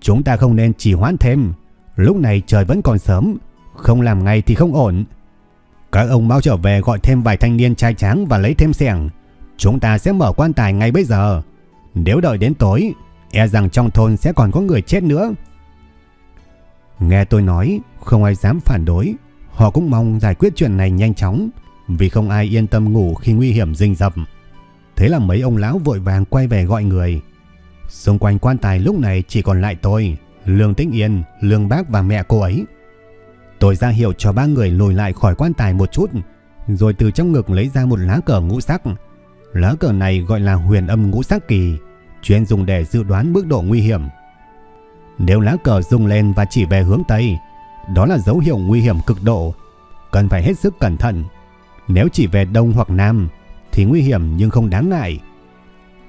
"Chúng ta không nên trì hoãn thêm, lúc này trời vẫn còn sớm, không làm ngay thì không ổn. Các ông mau trở về gọi thêm vài thanh niên trai tráng và lấy thêm xẻng, chúng ta sẽ mở quan tài ngay bây giờ. Nếu đợi đến tối, e rằng trong thôn sẽ còn có người chết nữa." Nghe tôi nói, không ai dám phản đối, họ cũng mong giải quyết chuyện này nhanh chóng, vì không ai yên tâm ngủ khi nguy hiểm rình rập. Thế là mấy ông lão vội vàng quay về gọi người. Xung quanh quan tài lúc này chỉ còn lại tôi, Lương Tĩnh Yên, Lương Bác và mẹ cô ấy. Tôi ra hiệu cho ba người lùi lại khỏi quan tài một chút, rồi từ trong ngực lấy ra một lá cờ ngũ sắc. Lá cờ này gọi là huyền âm ngũ sắc kỳ, chuyên dùng để dự đoán mức độ nguy hiểm. Nếu lá cờ rung lên và chỉ về hướng Tây, đó là dấu hiệu nguy hiểm cực độ, cần phải hết sức cẩn thận. Nếu chỉ về Đông hoặc Nam, thì nguy hiểm nhưng không đáng ngại.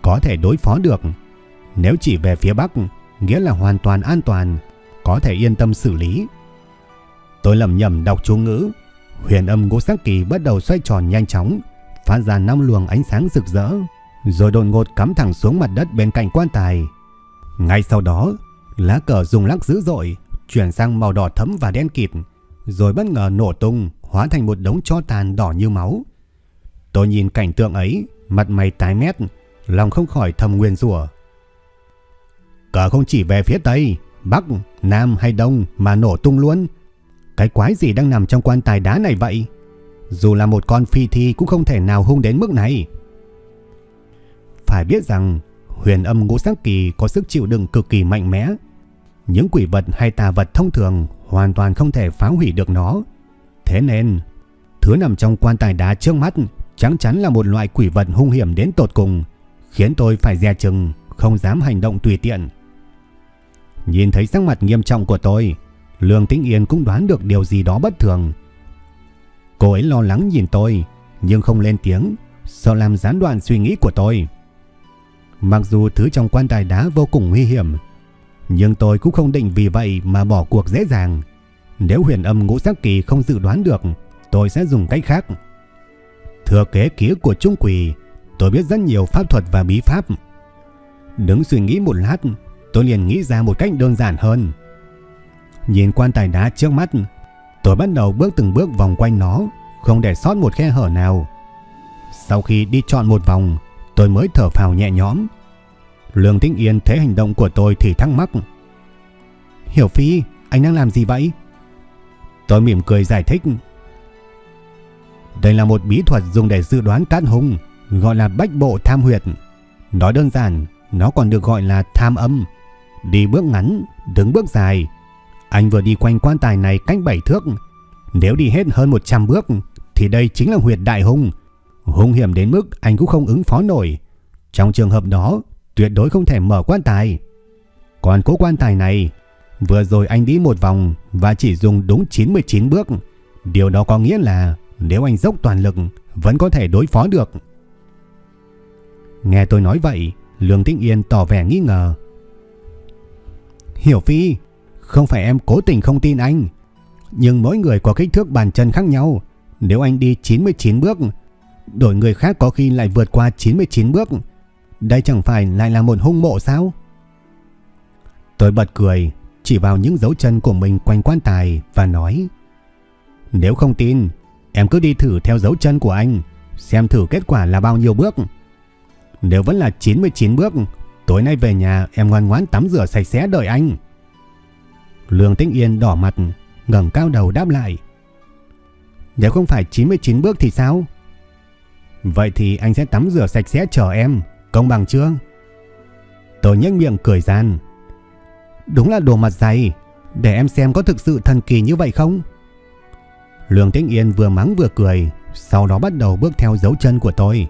Có thể đối phó được. Nếu chỉ về phía Bắc, nghĩa là hoàn toàn an toàn, có thể yên tâm xử lý. Tôi lầm nhầm đọc chú ngữ. Huyền âm ngũ sắc kỳ bắt đầu xoay tròn nhanh chóng, phát ra năm luồng ánh sáng rực rỡ, rồi đột ngột cắm thẳng xuống mặt đất bên cạnh quan tài. Ngay sau đó, lá cờ rung lắc dữ dội, chuyển sang màu đỏ thẫm và đen kịt, rồi bất ngờ nổ tung, hóa thành một đống tro tàn đỏ như máu. Tôi nhìn cảnh tượng ấy, mặt mày tái mét, lòng không khỏi thầm nguyên rủa. Cờ không chỉ về phía Tây, Bắc, Nam hay Đông mà nổ tung luôn. Cái quái gì đang nằm trong quan tài đá này vậy? Dù là một con phi thi cũng không thể nào hung đến mức này. Phải biết rằng huyền âm ngũ sắc kỳ có sức chịu đựng cực kỳ mạnh mẽ. Những quỷ vật hay tà vật thông thường hoàn toàn không thể phá hủy được nó. Thế nên, thứ nằm trong quan tài đá trước mắt chắc chắn là một loại quỷ vật hung hiểm đến tột cùng, khiến tôi phải dè chừng, không dám hành động tùy tiện. Nhìn thấy sắc mặt nghiêm trọng của tôi, Lương Tĩnh Yên cũng đoán được điều gì đó bất thường. Cô ấy lo lắng nhìn tôi, nhưng không lên tiếng, sợ làm gián đoạn suy nghĩ của tôi. Mặc dù thứ trong quan tài đá vô cùng nguy hiểm, nhưng tôi cũng không định vì vậy mà bỏ cuộc dễ dàng. Nếu huyền âm ngũ sắc kỳ không dự đoán được, tôi sẽ dùng cách khác. Thừa kế ký của Trung Quỷ, tôi biết rất nhiều pháp thuật và bí pháp. Đứng suy nghĩ một lát, tôi liền nghĩ ra một cách đơn giản hơn. Nhìn quan tài đá trước mắt, tôi bắt đầu bước từng bước vòng quanh nó, không để sót một khe hở nào. Sau khi đi chọn một vòng, tôi mới thở phào nhẹ nhõm. Lương Tĩnh Yên thấy hành động của tôi thì thắc mắc. Hiểu Phi, anh đang làm gì vậy? Tôi mỉm cười giải thích. Đây là một bí thuật dùng để dự đoán cát hung, gọi là bách bộ tham huyệt. Nói đơn giản, nó còn được gọi là tham âm. Đi bước ngắn, đứng bước dài. Anh vừa đi quanh quan tài này cách bảy thước. Nếu đi hết hơn 100 bước, thì đây chính là huyệt đại hung. Hung hiểm đến mức anh cũng không ứng phó nổi. Trong trường hợp đó, tuyệt đối không thể mở quan tài. Còn cố quan tài này, vừa rồi anh đi một vòng và chỉ dùng đúng 99 bước. Điều đó có nghĩa là nếu anh dốc toàn lực vẫn có thể đối phó được. Nghe tôi nói vậy, Lương Tĩnh Yên tỏ vẻ nghi ngờ. Hiểu Phi, không phải em cố tình không tin anh, nhưng mỗi người có kích thước bàn chân khác nhau. Nếu anh đi 99 bước, đổi người khác có khi lại vượt qua 99 bước. Đây chẳng phải lại là một hung mộ sao? Tôi bật cười, chỉ vào những dấu chân của mình quanh quan tài và nói Nếu không tin, em cứ đi thử theo dấu chân của anh, xem thử kết quả là bao nhiêu bước. Nếu vẫn là 99 bước, tối nay về nhà em ngoan ngoãn tắm rửa sạch sẽ đợi anh. Lương Tĩnh Yên đỏ mặt, ngẩng cao đầu đáp lại. Nếu không phải 99 bước thì sao? Vậy thì anh sẽ tắm rửa sạch sẽ chờ em, công bằng chưa? Tôi nhếch miệng cười gian. Đúng là đồ mặt dày, để em xem có thực sự thần kỳ như vậy không? Lương Tĩnh Yên vừa mắng vừa cười, sau đó bắt đầu bước theo dấu chân của tôi.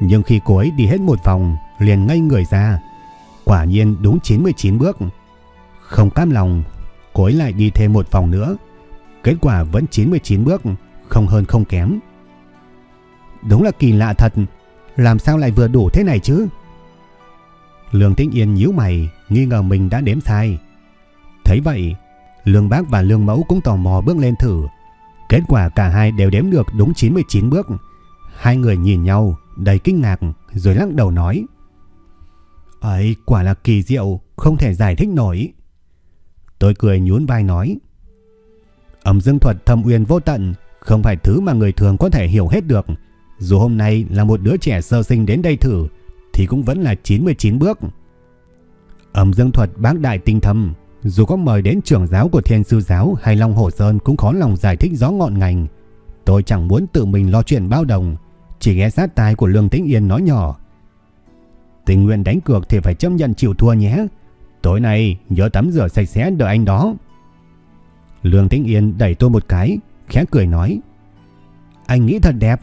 Nhưng khi cô ấy đi hết một vòng, liền ngây người ra. Quả nhiên đúng 99 bước. Không cam lòng, cô ấy lại đi thêm một vòng nữa. Kết quả vẫn 99 bước, không hơn không kém. Đúng là kỳ lạ thật, làm sao lại vừa đủ thế này chứ? Lương Tĩnh Yên nhíu mày, nghi ngờ mình đã đếm sai. Thấy vậy, Lương Bác và Lương Mẫu cũng tò mò bước lên thử. Kết quả cả hai đều đếm được đúng 99 bước. Hai người nhìn nhau, đầy kinh ngạc, rồi lắc đầu nói. Ấy, quả là kỳ diệu, không thể giải thích nổi. Tôi cười nhún vai nói. Âm dương thuật thâm uyên vô tận, không phải thứ mà người thường có thể hiểu hết được. Dù hôm nay là một đứa trẻ sơ sinh đến đây thử, thì cũng vẫn là 99 bước. Âm dương thuật bác đại tinh thâm, dù có mời đến trưởng giáo của Thiên Sư Giáo hay Long Hồ Sơn cũng khó lòng giải thích rõ ngọn ngành. Tôi chẳng muốn tự mình lo chuyện bao đồng, chỉ nghe sát tai của Lương Tĩnh Yên nói nhỏ. Tình nguyện đánh cược thì phải chấp nhận chịu thua nhé. Tối nay nhớ tắm rửa sạch sẽ đợi anh đó. Lương Tĩnh Yên đẩy tôi một cái, khẽ cười nói. Anh nghĩ thật đẹp.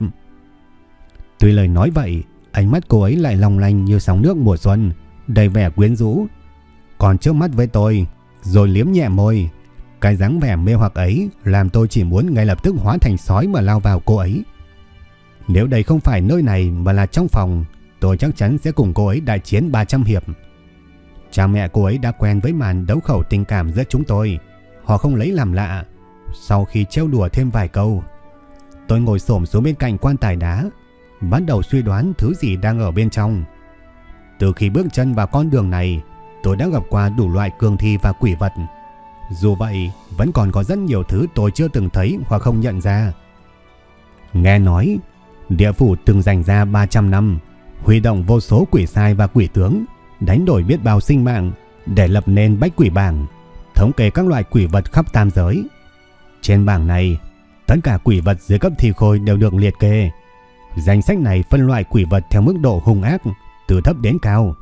Tuy lời nói vậy, ánh mắt cô ấy lại long lanh như sóng nước mùa xuân, đầy vẻ quyến rũ. Còn trước mắt với tôi, rồi liếm nhẹ môi. Cái dáng vẻ mê hoặc ấy làm tôi chỉ muốn ngay lập tức hóa thành sói mà lao vào cô ấy. Nếu đây không phải nơi này mà là trong phòng, tôi chắc chắn sẽ cùng cô ấy đại chiến 300 hiệp. Cha mẹ cô ấy đã quen với màn đấu khẩu tình cảm giữa chúng tôi. Họ không lấy làm lạ. sau khi trêu đùa thêm vài câu, tôi ngồi xổm xuống bên cạnh quan tài đá, bắt đầu suy đoán thứ gì đang ở bên trong. Từ khi bước chân vào con đường này, tôi đã gặp qua đủ loại cường thi và quỷ vật. Dù vậy, vẫn còn có rất nhiều thứ tôi chưa từng thấy hoặc không nhận ra. Nghe nói, địa phủ từng dành ra 300 năm, huy động vô số quỷ sai và quỷ tướng, đánh đổi biết bao sinh mạng để lập nên bách quỷ bảng, thống kê các loại quỷ vật khắp tam giới. Trên bảng này, tất cả quỷ vật dưới cấp thi khôi đều được liệt kê. Danh sách này phân loại quỷ vật theo mức độ hung ác, từ thấp đến cao.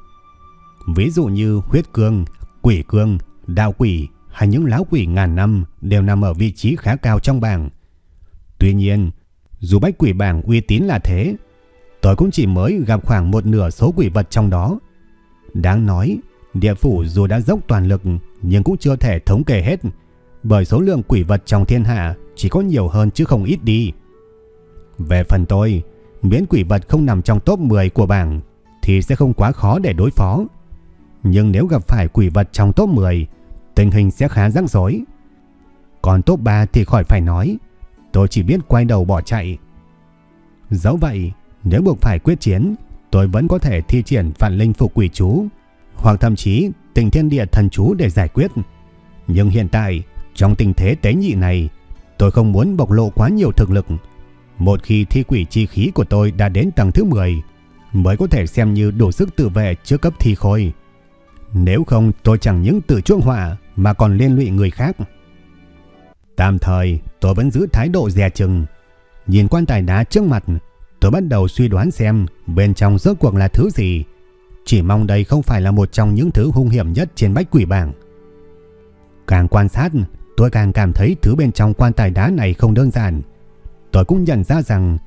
Ví dụ như huyết cương, quỷ cương, đạo quỷ hay những lão quỷ ngàn năm đều nằm ở vị trí khá cao trong bảng. Tuy nhiên, dù bách quỷ bảng uy tín là thế, tôi cũng chỉ mới gặp khoảng một nửa số quỷ vật trong đó. Đáng nói, địa phủ dù đã dốc toàn lực nhưng cũng chưa thể thống kê hết, bởi số lượng quỷ vật trong thiên hạ chỉ có nhiều hơn chứ không ít đi. Về phần tôi, miễn quỷ vật không nằm trong top 10 của bảng thì sẽ không quá khó để đối phó. Nhưng nếu gặp phải quỷ vật trong top 10, tình hình sẽ khá rắc rối. Còn top 3 thì khỏi phải nói, tôi chỉ biết quay đầu bỏ chạy. Dẫu vậy, nếu buộc phải quyết chiến, tôi vẫn có thể thi triển phản linh phục quỷ chú, hoặc thậm chí tình thiên địa thần chú để giải quyết. Nhưng hiện tại, trong tình thế tế nhị này, tôi không muốn bộc lộ quá nhiều thực lực. Một khi thi quỷ chi khí của tôi đã đến tầng thứ 10, mới có thể xem như đủ sức tự vệ trước cấp thi khôi. Nếu không tôi chẳng những tự chuông họa mà còn liên lụy người khác. Tạm thời tôi vẫn giữ thái độ dè chừng. Nhìn quan tài đá trước mặt, tôi bắt đầu suy đoán xem bên trong rốt cuộc là thứ gì. Chỉ mong đây không phải là một trong những thứ hung hiểm nhất trên bách quỷ bảng. Càng quan sát, tôi càng cảm thấy thứ bên trong quan tài đá này không đơn giản. Tôi cũng nhận ra rằng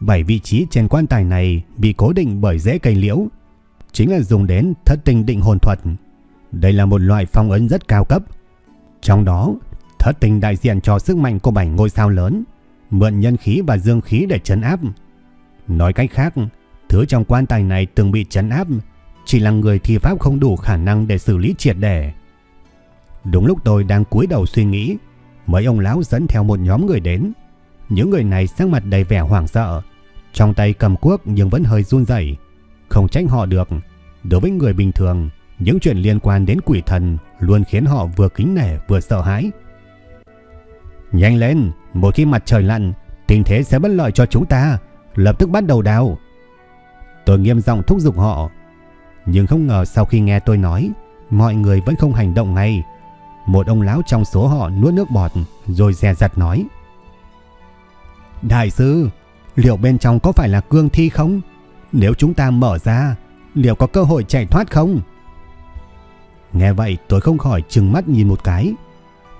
bảy vị trí trên quan tài này bị cố định bởi rễ cây liễu, chính là dùng đến thất tinh định hồn thuật. Đây là một loại phong ấn rất cao cấp. Trong đó, thất tinh đại diện cho sức mạnh của bảy ngôi sao lớn, mượn nhân khí và dương khí để trấn áp. Nói cách khác, thứ trong quan tài này từng bị chấn áp, chỉ là người thi pháp không đủ khả năng để xử lý triệt để. Đúng lúc tôi đang cúi đầu suy nghĩ, mấy ông lão dẫn theo một nhóm người đến. Những người này sắc mặt đầy vẻ hoảng sợ, trong tay cầm cuốc nhưng vẫn hơi run rẩy, không trách họ được. Đối với người bình thường, những chuyện liên quan đến quỷ thần luôn khiến họ vừa kính nể vừa sợ hãi. Nhanh lên, một khi mặt trời lặn, tình thế sẽ bất lợi cho chúng ta, lập tức bắt đầu đào. Tôi nghiêm giọng thúc giục họ, nhưng không ngờ sau khi nghe tôi nói, mọi người vẫn không hành động ngay. Một ông lão trong số họ nuốt nước bọt rồi dè dặt nói. Đại sư, liệu bên trong có phải là cương thi không? Nếu chúng ta mở ra, liệu có cơ hội chạy thoát không? Nghe vậy tôi không khỏi trừng mắt nhìn một cái.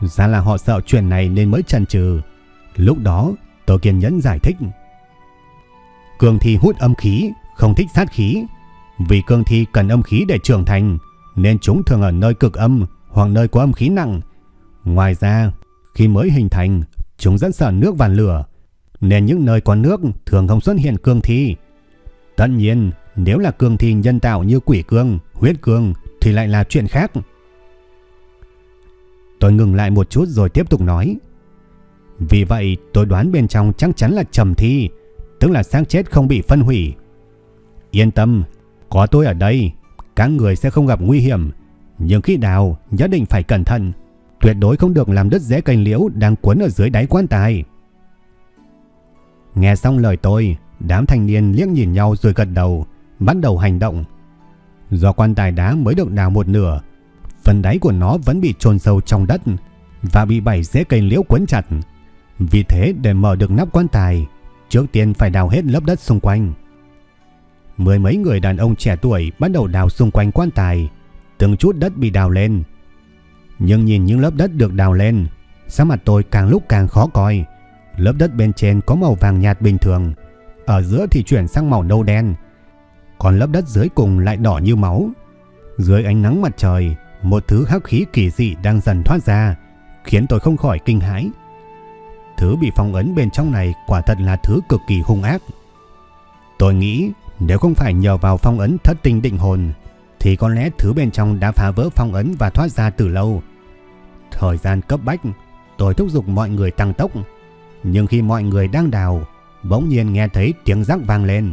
Ra là họ sợ chuyện này nên mới chần chừ. Lúc đó tôi kiên nhẫn giải thích. Cương thi hút âm khí, không thích sát khí. Vì cương thi cần âm khí để trưởng thành, nên chúng thường ở nơi cực âm hoặc nơi có âm khí nặng. Ngoài ra, khi mới hình thành, chúng rất sợ nước và lửa, nên những nơi có nước thường không xuất hiện cương thi. Tất nhiên, nếu là cương thi nhân tạo như quỷ cương, huyết cương thì lại là chuyện khác. Tôi ngừng lại một chút rồi tiếp tục nói. Vì vậy tôi đoán bên trong chắc chắn là trầm thi, tức là xác chết không bị phân hủy. Yên tâm, có tôi ở đây, các người sẽ không gặp nguy hiểm. Nhưng khi đào, nhất định phải cẩn thận. Tuyệt đối không được làm đứt rễ cành liễu đang cuốn ở dưới đáy quan tài. Nghe xong lời tôi, đám thanh niên liếc nhìn nhau rồi gật đầu, bắt đầu hành động. Do quan tài đá mới được đào một nửa, phần đáy của nó vẫn bị chôn sâu trong đất và bị bảy rễ cây liễu quấn chặt. Vì thế để mở được nắp quan tài, trước tiên phải đào hết lớp đất xung quanh. Mười mấy người đàn ông trẻ tuổi bắt đầu đào xung quanh quan tài, từng chút đất bị đào lên. Nhưng nhìn những lớp đất được đào lên, sắc mặt tôi càng lúc càng khó coi. Lớp đất bên trên có màu vàng nhạt bình thường, ở giữa thì chuyển sang màu nâu đen, còn lớp đất dưới cùng lại đỏ như máu. Dưới ánh nắng mặt trời, một thứ hắc khí kỳ dị đang dần thoát ra, khiến tôi không khỏi kinh hãi. Thứ bị phong ấn bên trong này quả thật là thứ cực kỳ hung ác. Tôi nghĩ nếu không phải nhờ vào phong ấn thất tinh định hồn, thì có lẽ thứ bên trong đã phá vỡ phong ấn và thoát ra từ lâu. Thời gian cấp bách, tôi thúc giục mọi người tăng tốc. Nhưng khi mọi người đang đào, bỗng nhiên nghe thấy tiếng rắc vang lên.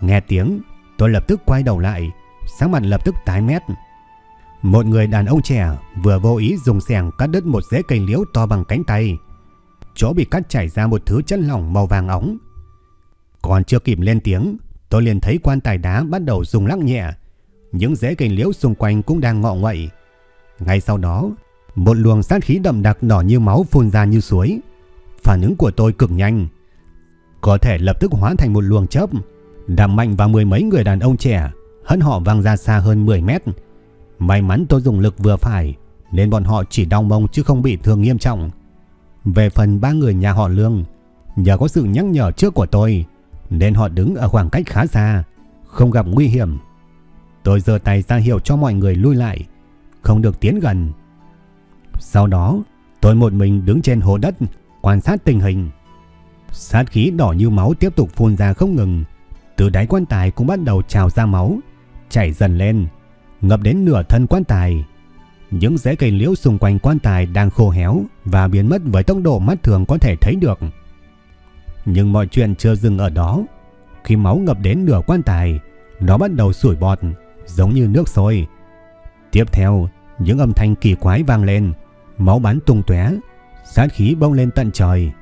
Nghe tiếng, tôi lập tức quay đầu lại, sáng mặt lập tức tái mét. Một người đàn ông trẻ vừa vô ý dùng xẻng cắt đứt một rễ cây liễu to bằng cánh tay. Chỗ bị cắt chảy ra một thứ chất lỏng màu vàng óng. Còn chưa kịp lên tiếng, tôi liền thấy quan tài đá bắt đầu rung lắc nhẹ. Những rễ cây liễu xung quanh cũng đang ngọ nguậy. Ngay sau đó, một luồng sát khí đậm đặc đỏ như máu phun ra như suối. Phản ứng của tôi cực nhanh. Có thể lập tức hóa thành một luồng chớp, đạp mạnh vào mười mấy người đàn ông trẻ, hất họ văng ra xa hơn 10 mét. May mắn tôi dùng lực vừa phải, nên bọn họ chỉ đau mông chứ không bị thương nghiêm trọng. Về phần ba người nhà họ Lương, nhờ có sự nhắc nhở trước của tôi, nên họ đứng ở khoảng cách khá xa, không gặp nguy hiểm. Tôi giơ tay ra hiệu cho mọi người lui lại, không được tiến gần. Sau đó, tôi một mình đứng trên hồ đất quan sát tình hình. Sát khí đỏ như máu tiếp tục phun ra không ngừng, từ đáy quan tài cũng bắt đầu trào ra máu, chảy dần lên, ngập đến nửa thân quan tài. Những rễ cây liễu xung quanh quan tài đang khô héo và biến mất với tốc độ mắt thường có thể thấy được. Nhưng mọi chuyện chưa dừng ở đó. Khi máu ngập đến nửa quan tài, nó bắt đầu sủi bọt, giống như nước sôi. Tiếp theo, những âm thanh kỳ quái vang lên, máu bắn tung tóe, sát khí bông lên tận trời.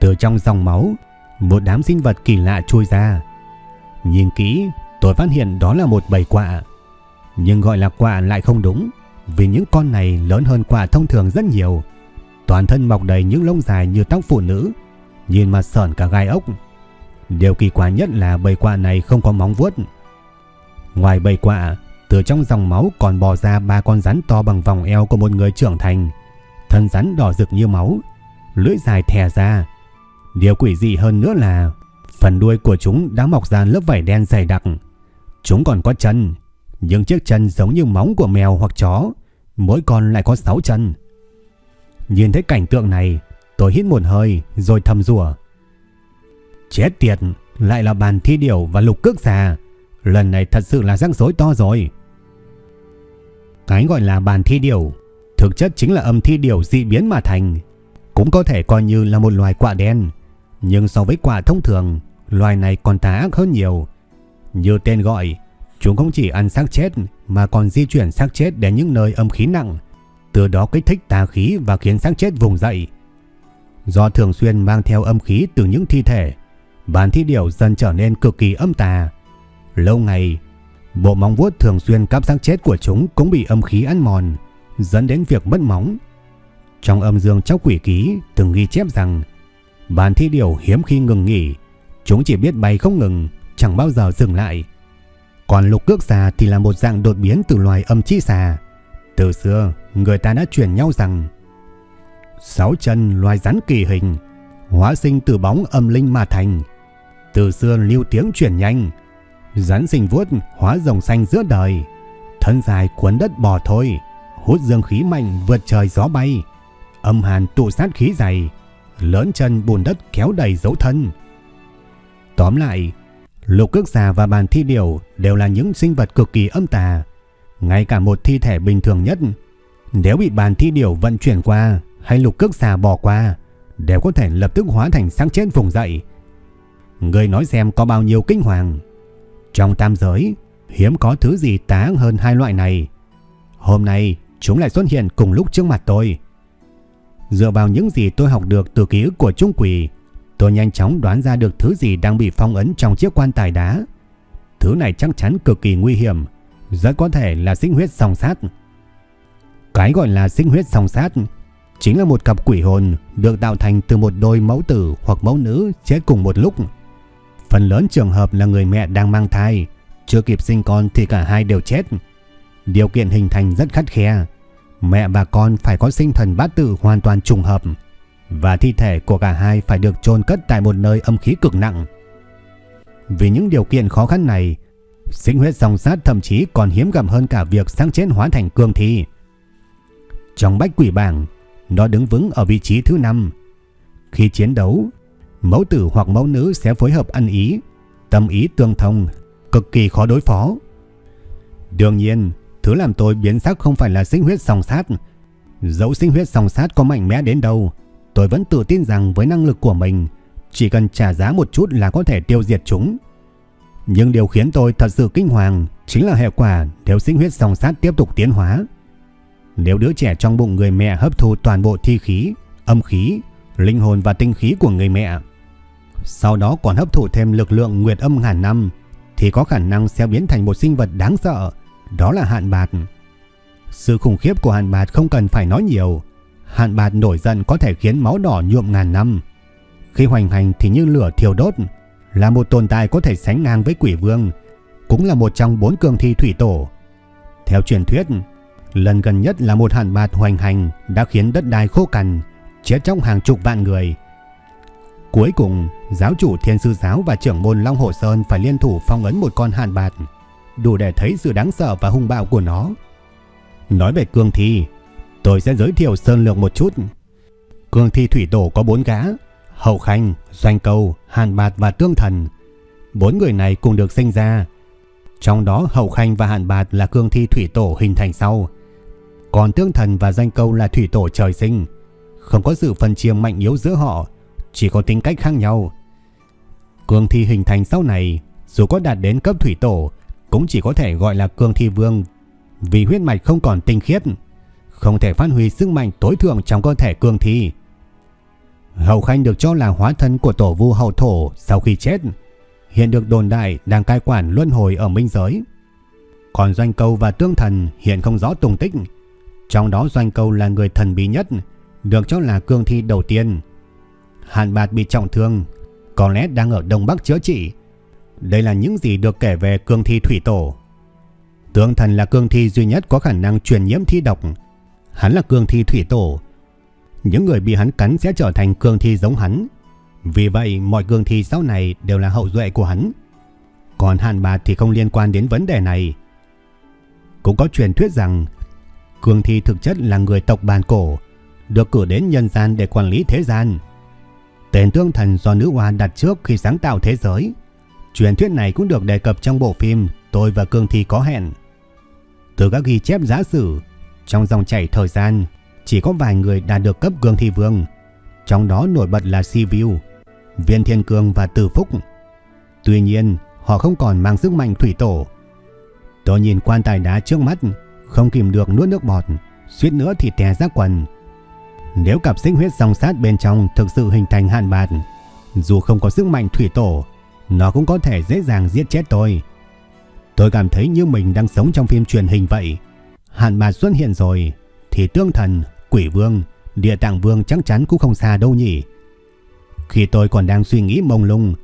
Từ trong dòng máu, một đám sinh vật kỳ lạ trôi ra. Nhìn kỹ, tôi phát hiện đó là một bầy quạ. Nhưng gọi là quạ lại không đúng, vì những con này lớn hơn quả thông thường rất nhiều. Toàn thân mọc đầy những lông dài như tóc phụ nữ, nhìn mà sờn cả gai ốc. Điều kỳ quái nhất là bầy quạ này không có móng vuốt. Ngoài bầy quạ, từ trong dòng máu còn bò ra ba con rắn to bằng vòng eo của một người trưởng thành. Thân rắn đỏ rực như máu, lưỡi dài thè ra. Điều quỷ dị hơn nữa là phần đuôi của chúng đã mọc ra lớp vảy đen dày đặc. Chúng còn có chân, những chiếc chân giống như móng của mèo hoặc chó, mỗi con lại có 6 chân. Nhìn thấy cảnh tượng này, tôi hít một hơi rồi thầm rủa. Chết tiệt, lại là bàn thi điểu và lục cước xà. Lần này thật sự là rắc rối to rồi. Cái gọi là bàn thi điểu thực chất chính là âm thi điểu dị biến mà thành. Cũng có thể coi như là một loài quạ đen. Nhưng so với quạ thông thường, loài này còn tà ác hơn nhiều. Như tên gọi, chúng không chỉ ăn xác chết mà còn di chuyển xác chết đến những nơi âm khí nặng. Từ đó kích thích tà khí và khiến xác chết vùng dậy. Do thường xuyên mang theo âm khí từ những thi thể, bàn thi điểu dần trở nên cực kỳ âm tà. Lâu ngày, bộ móng vuốt thường xuyên cắp xác chết của chúng cũng bị âm khí ăn mòn, dẫn đến việc mất móng. Trong âm dương chóc quỷ ký từng ghi chép rằng bàn thi điểu hiếm khi ngừng nghỉ, chúng chỉ biết bay không ngừng, chẳng bao giờ dừng lại. Còn lục cước xà thì là một dạng đột biến từ loài âm chi xà. Từ xưa, người ta đã truyền nhau rằng sáu chân loài rắn kỳ hình, hóa sinh từ bóng âm linh mà thành. Từ xưa lưu tiếng truyền nhanh, rắn sinh vuốt hóa rồng xanh giữa đời, thân dài cuốn đất bò thôi, hút dương khí mạnh vượt trời gió bay, âm hàn tụ sát khí dày, lớn chân bùn đất kéo đầy dấu thân. Tóm lại, lục cước xà và bàn thi điểu đều là những sinh vật cực kỳ âm tà. Ngay cả một thi thể bình thường nhất, nếu bị bàn thi điểu vận chuyển qua hay lục cước xà bỏ qua, đều có thể lập tức hóa thành sáng chết vùng dậy. Người nói xem có bao nhiêu kinh hoàng. Trong tam giới, hiếm có thứ gì tá hơn hai loại này. Hôm nay, chúng lại xuất hiện cùng lúc trước mặt tôi. Dựa vào những gì tôi học được từ ký ức của Trung Quỷ, tôi nhanh chóng đoán ra được thứ gì đang bị phong ấn trong chiếc quan tài đá. Thứ này chắc chắn cực kỳ nguy hiểm, rất có thể là sinh huyết song sát. Cái gọi là sinh huyết song sát chính là một cặp quỷ hồn được tạo thành từ một đôi mẫu tử hoặc mẫu nữ chết cùng một lúc. Phần lớn trường hợp là người mẹ đang mang thai, chưa kịp sinh con thì cả hai đều chết. Điều kiện hình thành rất khắt khe. Mẹ và con phải có sinh thần bát tự hoàn toàn trùng hợp và thi thể của cả hai phải được chôn cất tại một nơi âm khí cực nặng. Vì những điều kiện khó khăn này, sinh huyết song sát thậm chí còn hiếm gặp hơn cả việc sáng chết hóa thành cương thi. Trong bách quỷ bảng, nó đứng vững ở vị trí thứ 5. Khi chiến đấu, mẫu tử hoặc mẫu nữ sẽ phối hợp ăn ý, tâm ý tương thông, cực kỳ khó đối phó. Đương nhiên, thứ làm tôi biến sắc không phải là sinh huyết song sát, Dẫu sinh huyết song sát có mạnh mẽ đến đâu, tôi vẫn tự tin rằng với năng lực của mình, chỉ cần trả giá một chút là có thể tiêu diệt chúng. Nhưng điều khiến tôi thật sự kinh hoàng chính là hệ quả nếu sinh huyết song sát tiếp tục tiến hóa. Nếu đứa trẻ trong bụng người mẹ hấp thu toàn bộ thi khí, âm khí, linh hồn và tinh khí của người mẹ, sau đó còn hấp thụ thêm lực lượng nguyệt âm ngàn năm, thì có khả năng sẽ biến thành một sinh vật đáng sợ, đó là hạn bạt. Sự khủng khiếp của hạn bạt không cần phải nói nhiều, hạn bạt nổi giận có thể khiến máu đỏ nhuộm ngàn năm. Khi hoành hành thì như lửa thiêu đốt, là một tồn tại có thể sánh ngang với quỷ vương, cũng là một trong bốn cường thi thủy tổ. Theo truyền thuyết, lần gần nhất là một hạn bạt hoành hành đã khiến đất đai khô cằn, chết trong hàng chục vạn người. Cuối cùng, giáo chủ Thiên Sư Giáo và trưởng môn Long Hồ Sơn phải liên thủ phong ấn một con hạn bạt, đủ để thấy sự đáng sợ và hung bạo của nó. Nói về cương thi, tôi sẽ giới thiệu sơn lược một chút. Cương thi thủy tổ có bốn gã, Hậu Khanh, Doanh Câu, Hàn Bạt và Tương Thần. Bốn người này cùng được sinh ra. Trong đó Hậu Khanh và Hàn Bạt là cương thi thủy tổ hình thành sau. Còn Tương Thần và Doanh Câu là thủy tổ trời sinh. Không có sự phân chia mạnh yếu giữa họ, chỉ có tính cách khác nhau. Cương thi hình thành sau này, dù có đạt đến cấp thủy tổ, cũng chỉ có thể gọi là cương thi vương, vì huyết mạch không còn tinh khiết, không thể phát huy sức mạnh tối thượng trong cơ thể cương thi. Hậu Khanh được cho là hóa thân của tổ vu hậu thổ sau khi chết, hiện được đồn đại đang cai quản luân hồi ở minh giới. Còn Doanh Câu và Tương Thần hiện không rõ tung tích, trong đó Doanh Câu là người thần bí nhất, được cho là cương thi đầu tiên. Hàn Bạt bị trọng thương, có lẽ đang ở Đông Bắc chữa trị. Đây là những gì được kể về cương thi thủy tổ. Tương Thần là cương thi duy nhất có khả năng truyền nhiễm thi độc. Hắn là cương thi thủy tổ, những người bị hắn cắn sẽ trở thành cương thi giống hắn. Vì vậy mọi cương thi sau này đều là hậu duệ của hắn. Còn Hàn Bạt thì không liên quan đến vấn đề này. Cũng có truyền thuyết rằng cương thi thực chất là người tộc bàn cổ, được cử đến nhân gian để quản lý thế gian. Tên tương thần do nữ hoa đặt trước khi sáng tạo thế giới. Truyền thuyết này cũng được đề cập trong bộ phim Tôi và Cương Thi có hẹn. Từ các ghi chép giả sử, trong dòng chảy thời gian, chỉ có vài người đạt được cấp cường thi vương, trong đó nổi bật là Sivu, Viên Thiên Cương và Từ Phúc. Tuy nhiên, họ không còn mang sức mạnh thủy tổ. Tôi nhìn quan tài đá trước mắt, không kìm được nuốt nước bọt, suýt nữa thì tè ra quần. Nếu cặp sinh huyết song sát bên trong thực sự hình thành hạn bạt, dù không có sức mạnh thủy tổ, nó cũng có thể dễ dàng giết chết tôi. Tôi cảm thấy như mình đang sống trong phim truyền hình vậy. Hàn bạt xuất hiện rồi, thì tương thần Quỷ Vương, Địa Tạng Vương chắc chắn cũng không xa đâu nhỉ. Khi tôi còn đang suy nghĩ mông lung,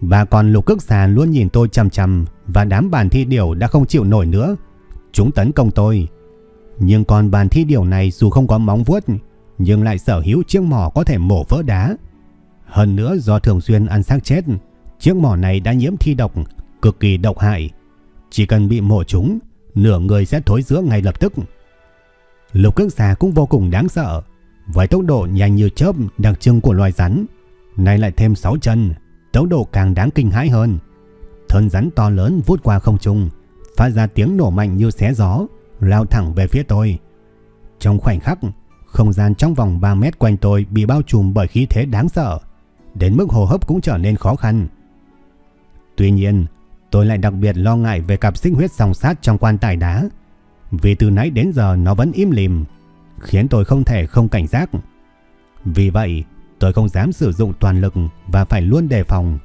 bà con lục cước xà luôn nhìn tôi chằm chằm và đám bàn thi điểu đã không chịu nổi nữa. Chúng tấn công tôi. Nhưng còn bàn thi điểu này dù không có móng vuốt, nhưng lại sở hữu chiếc mỏ có thể mổ vỡ đá. Hơn nữa do thường xuyên ăn xác chết, chiếc mỏ này đã nhiễm thi độc, cực kỳ độc hại. Chỉ cần bị mổ chúng, nửa người sẽ thối giữa ngay lập tức. Lục cước xà cũng vô cùng đáng sợ. Với tốc độ nhanh như chớp đặc trưng của loài rắn, nay lại thêm 6 chân, tốc độ càng đáng kinh hãi hơn. Thân rắn to lớn vút qua không trung, phát ra tiếng nổ mạnh như xé gió, lao thẳng về phía tôi. Trong khoảnh khắc, không gian trong vòng 3 mét quanh tôi bị bao trùm bởi khí thế đáng sợ, đến mức hô hấp cũng trở nên khó khăn. Tuy nhiên, tôi lại đặc biệt lo ngại về cặp sinh huyết song sát trong quan tài đá, vì từ nãy đến giờ nó vẫn im lìm, khiến tôi không thể không cảnh giác. Vì vậy, tôi không dám sử dụng toàn lực và phải luôn đề phòng.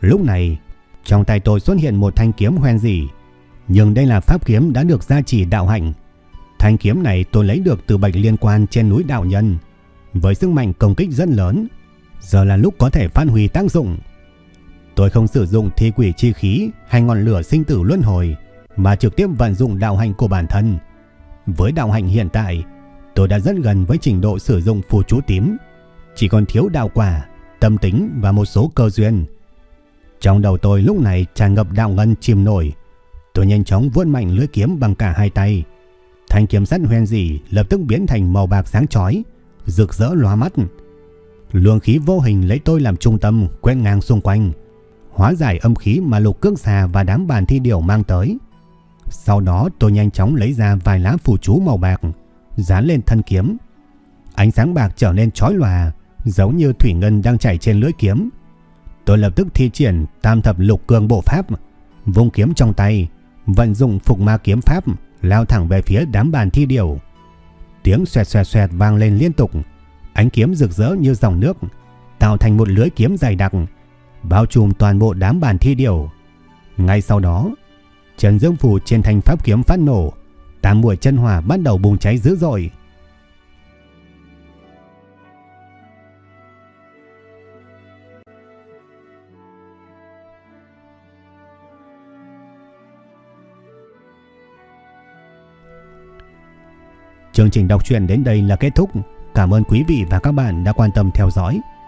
Lúc này, trong tay tôi xuất hiện một thanh kiếm hoen dỉ, nhưng đây là pháp kiếm đã được gia trì đạo hạnh. Thanh kiếm này tôi lấy được từ bạch liên quan trên núi đạo nhân, với sức mạnh công kích rất lớn, giờ là lúc có thể phát huy tác dụng. Tôi không sử dụng thi quỷ chi khí hay ngọn lửa sinh tử luân hồi, mà trực tiếp vận dụng đạo hành của bản thân. Với đạo hành hiện tại, tôi đã rất gần với trình độ sử dụng phù chú tím, chỉ còn thiếu đạo quả, tâm tính và một số cơ duyên. Trong đầu tôi lúc này tràn ngập đạo ngân chìm nổi, tôi nhanh chóng vuốt mạnh lưỡi kiếm bằng cả hai tay. Thanh kiếm sắt hoen dỉ lập tức biến thành màu bạc sáng chói, rực rỡ lóa mắt. Luồng khí vô hình lấy tôi làm trung tâm quét ngang xung quanh, hóa giải âm khí mà lục cương xà và đám bàn thi điểu mang tới. Sau đó tôi nhanh chóng lấy ra vài lá phù chú màu bạc, dán lên thân kiếm. Ánh sáng bạc trở nên chói lòa, giống như thủy ngân đang chảy trên lưỡi kiếm. Tôi lập tức thi triển tam thập lục cương bộ pháp, vung kiếm trong tay, vận dụng phục ma kiếm pháp, lao thẳng về phía đám bàn thi điểu. Tiếng xoẹt xoẹt xoẹt vang lên liên tục, ánh kiếm rực rỡ như dòng nước, tạo thành một lưới kiếm dày đặc, bao trùm toàn bộ đám bàn thi điều. Ngay sau đó, Trần Dương Phủ trên thanh pháp kiếm phát nổ, tám mũi chân hỏa bắt đầu bùng cháy dữ dội. Chương trình đọc truyện đến đây là kết thúc. Cảm ơn quý vị và các bạn đã quan tâm theo dõi.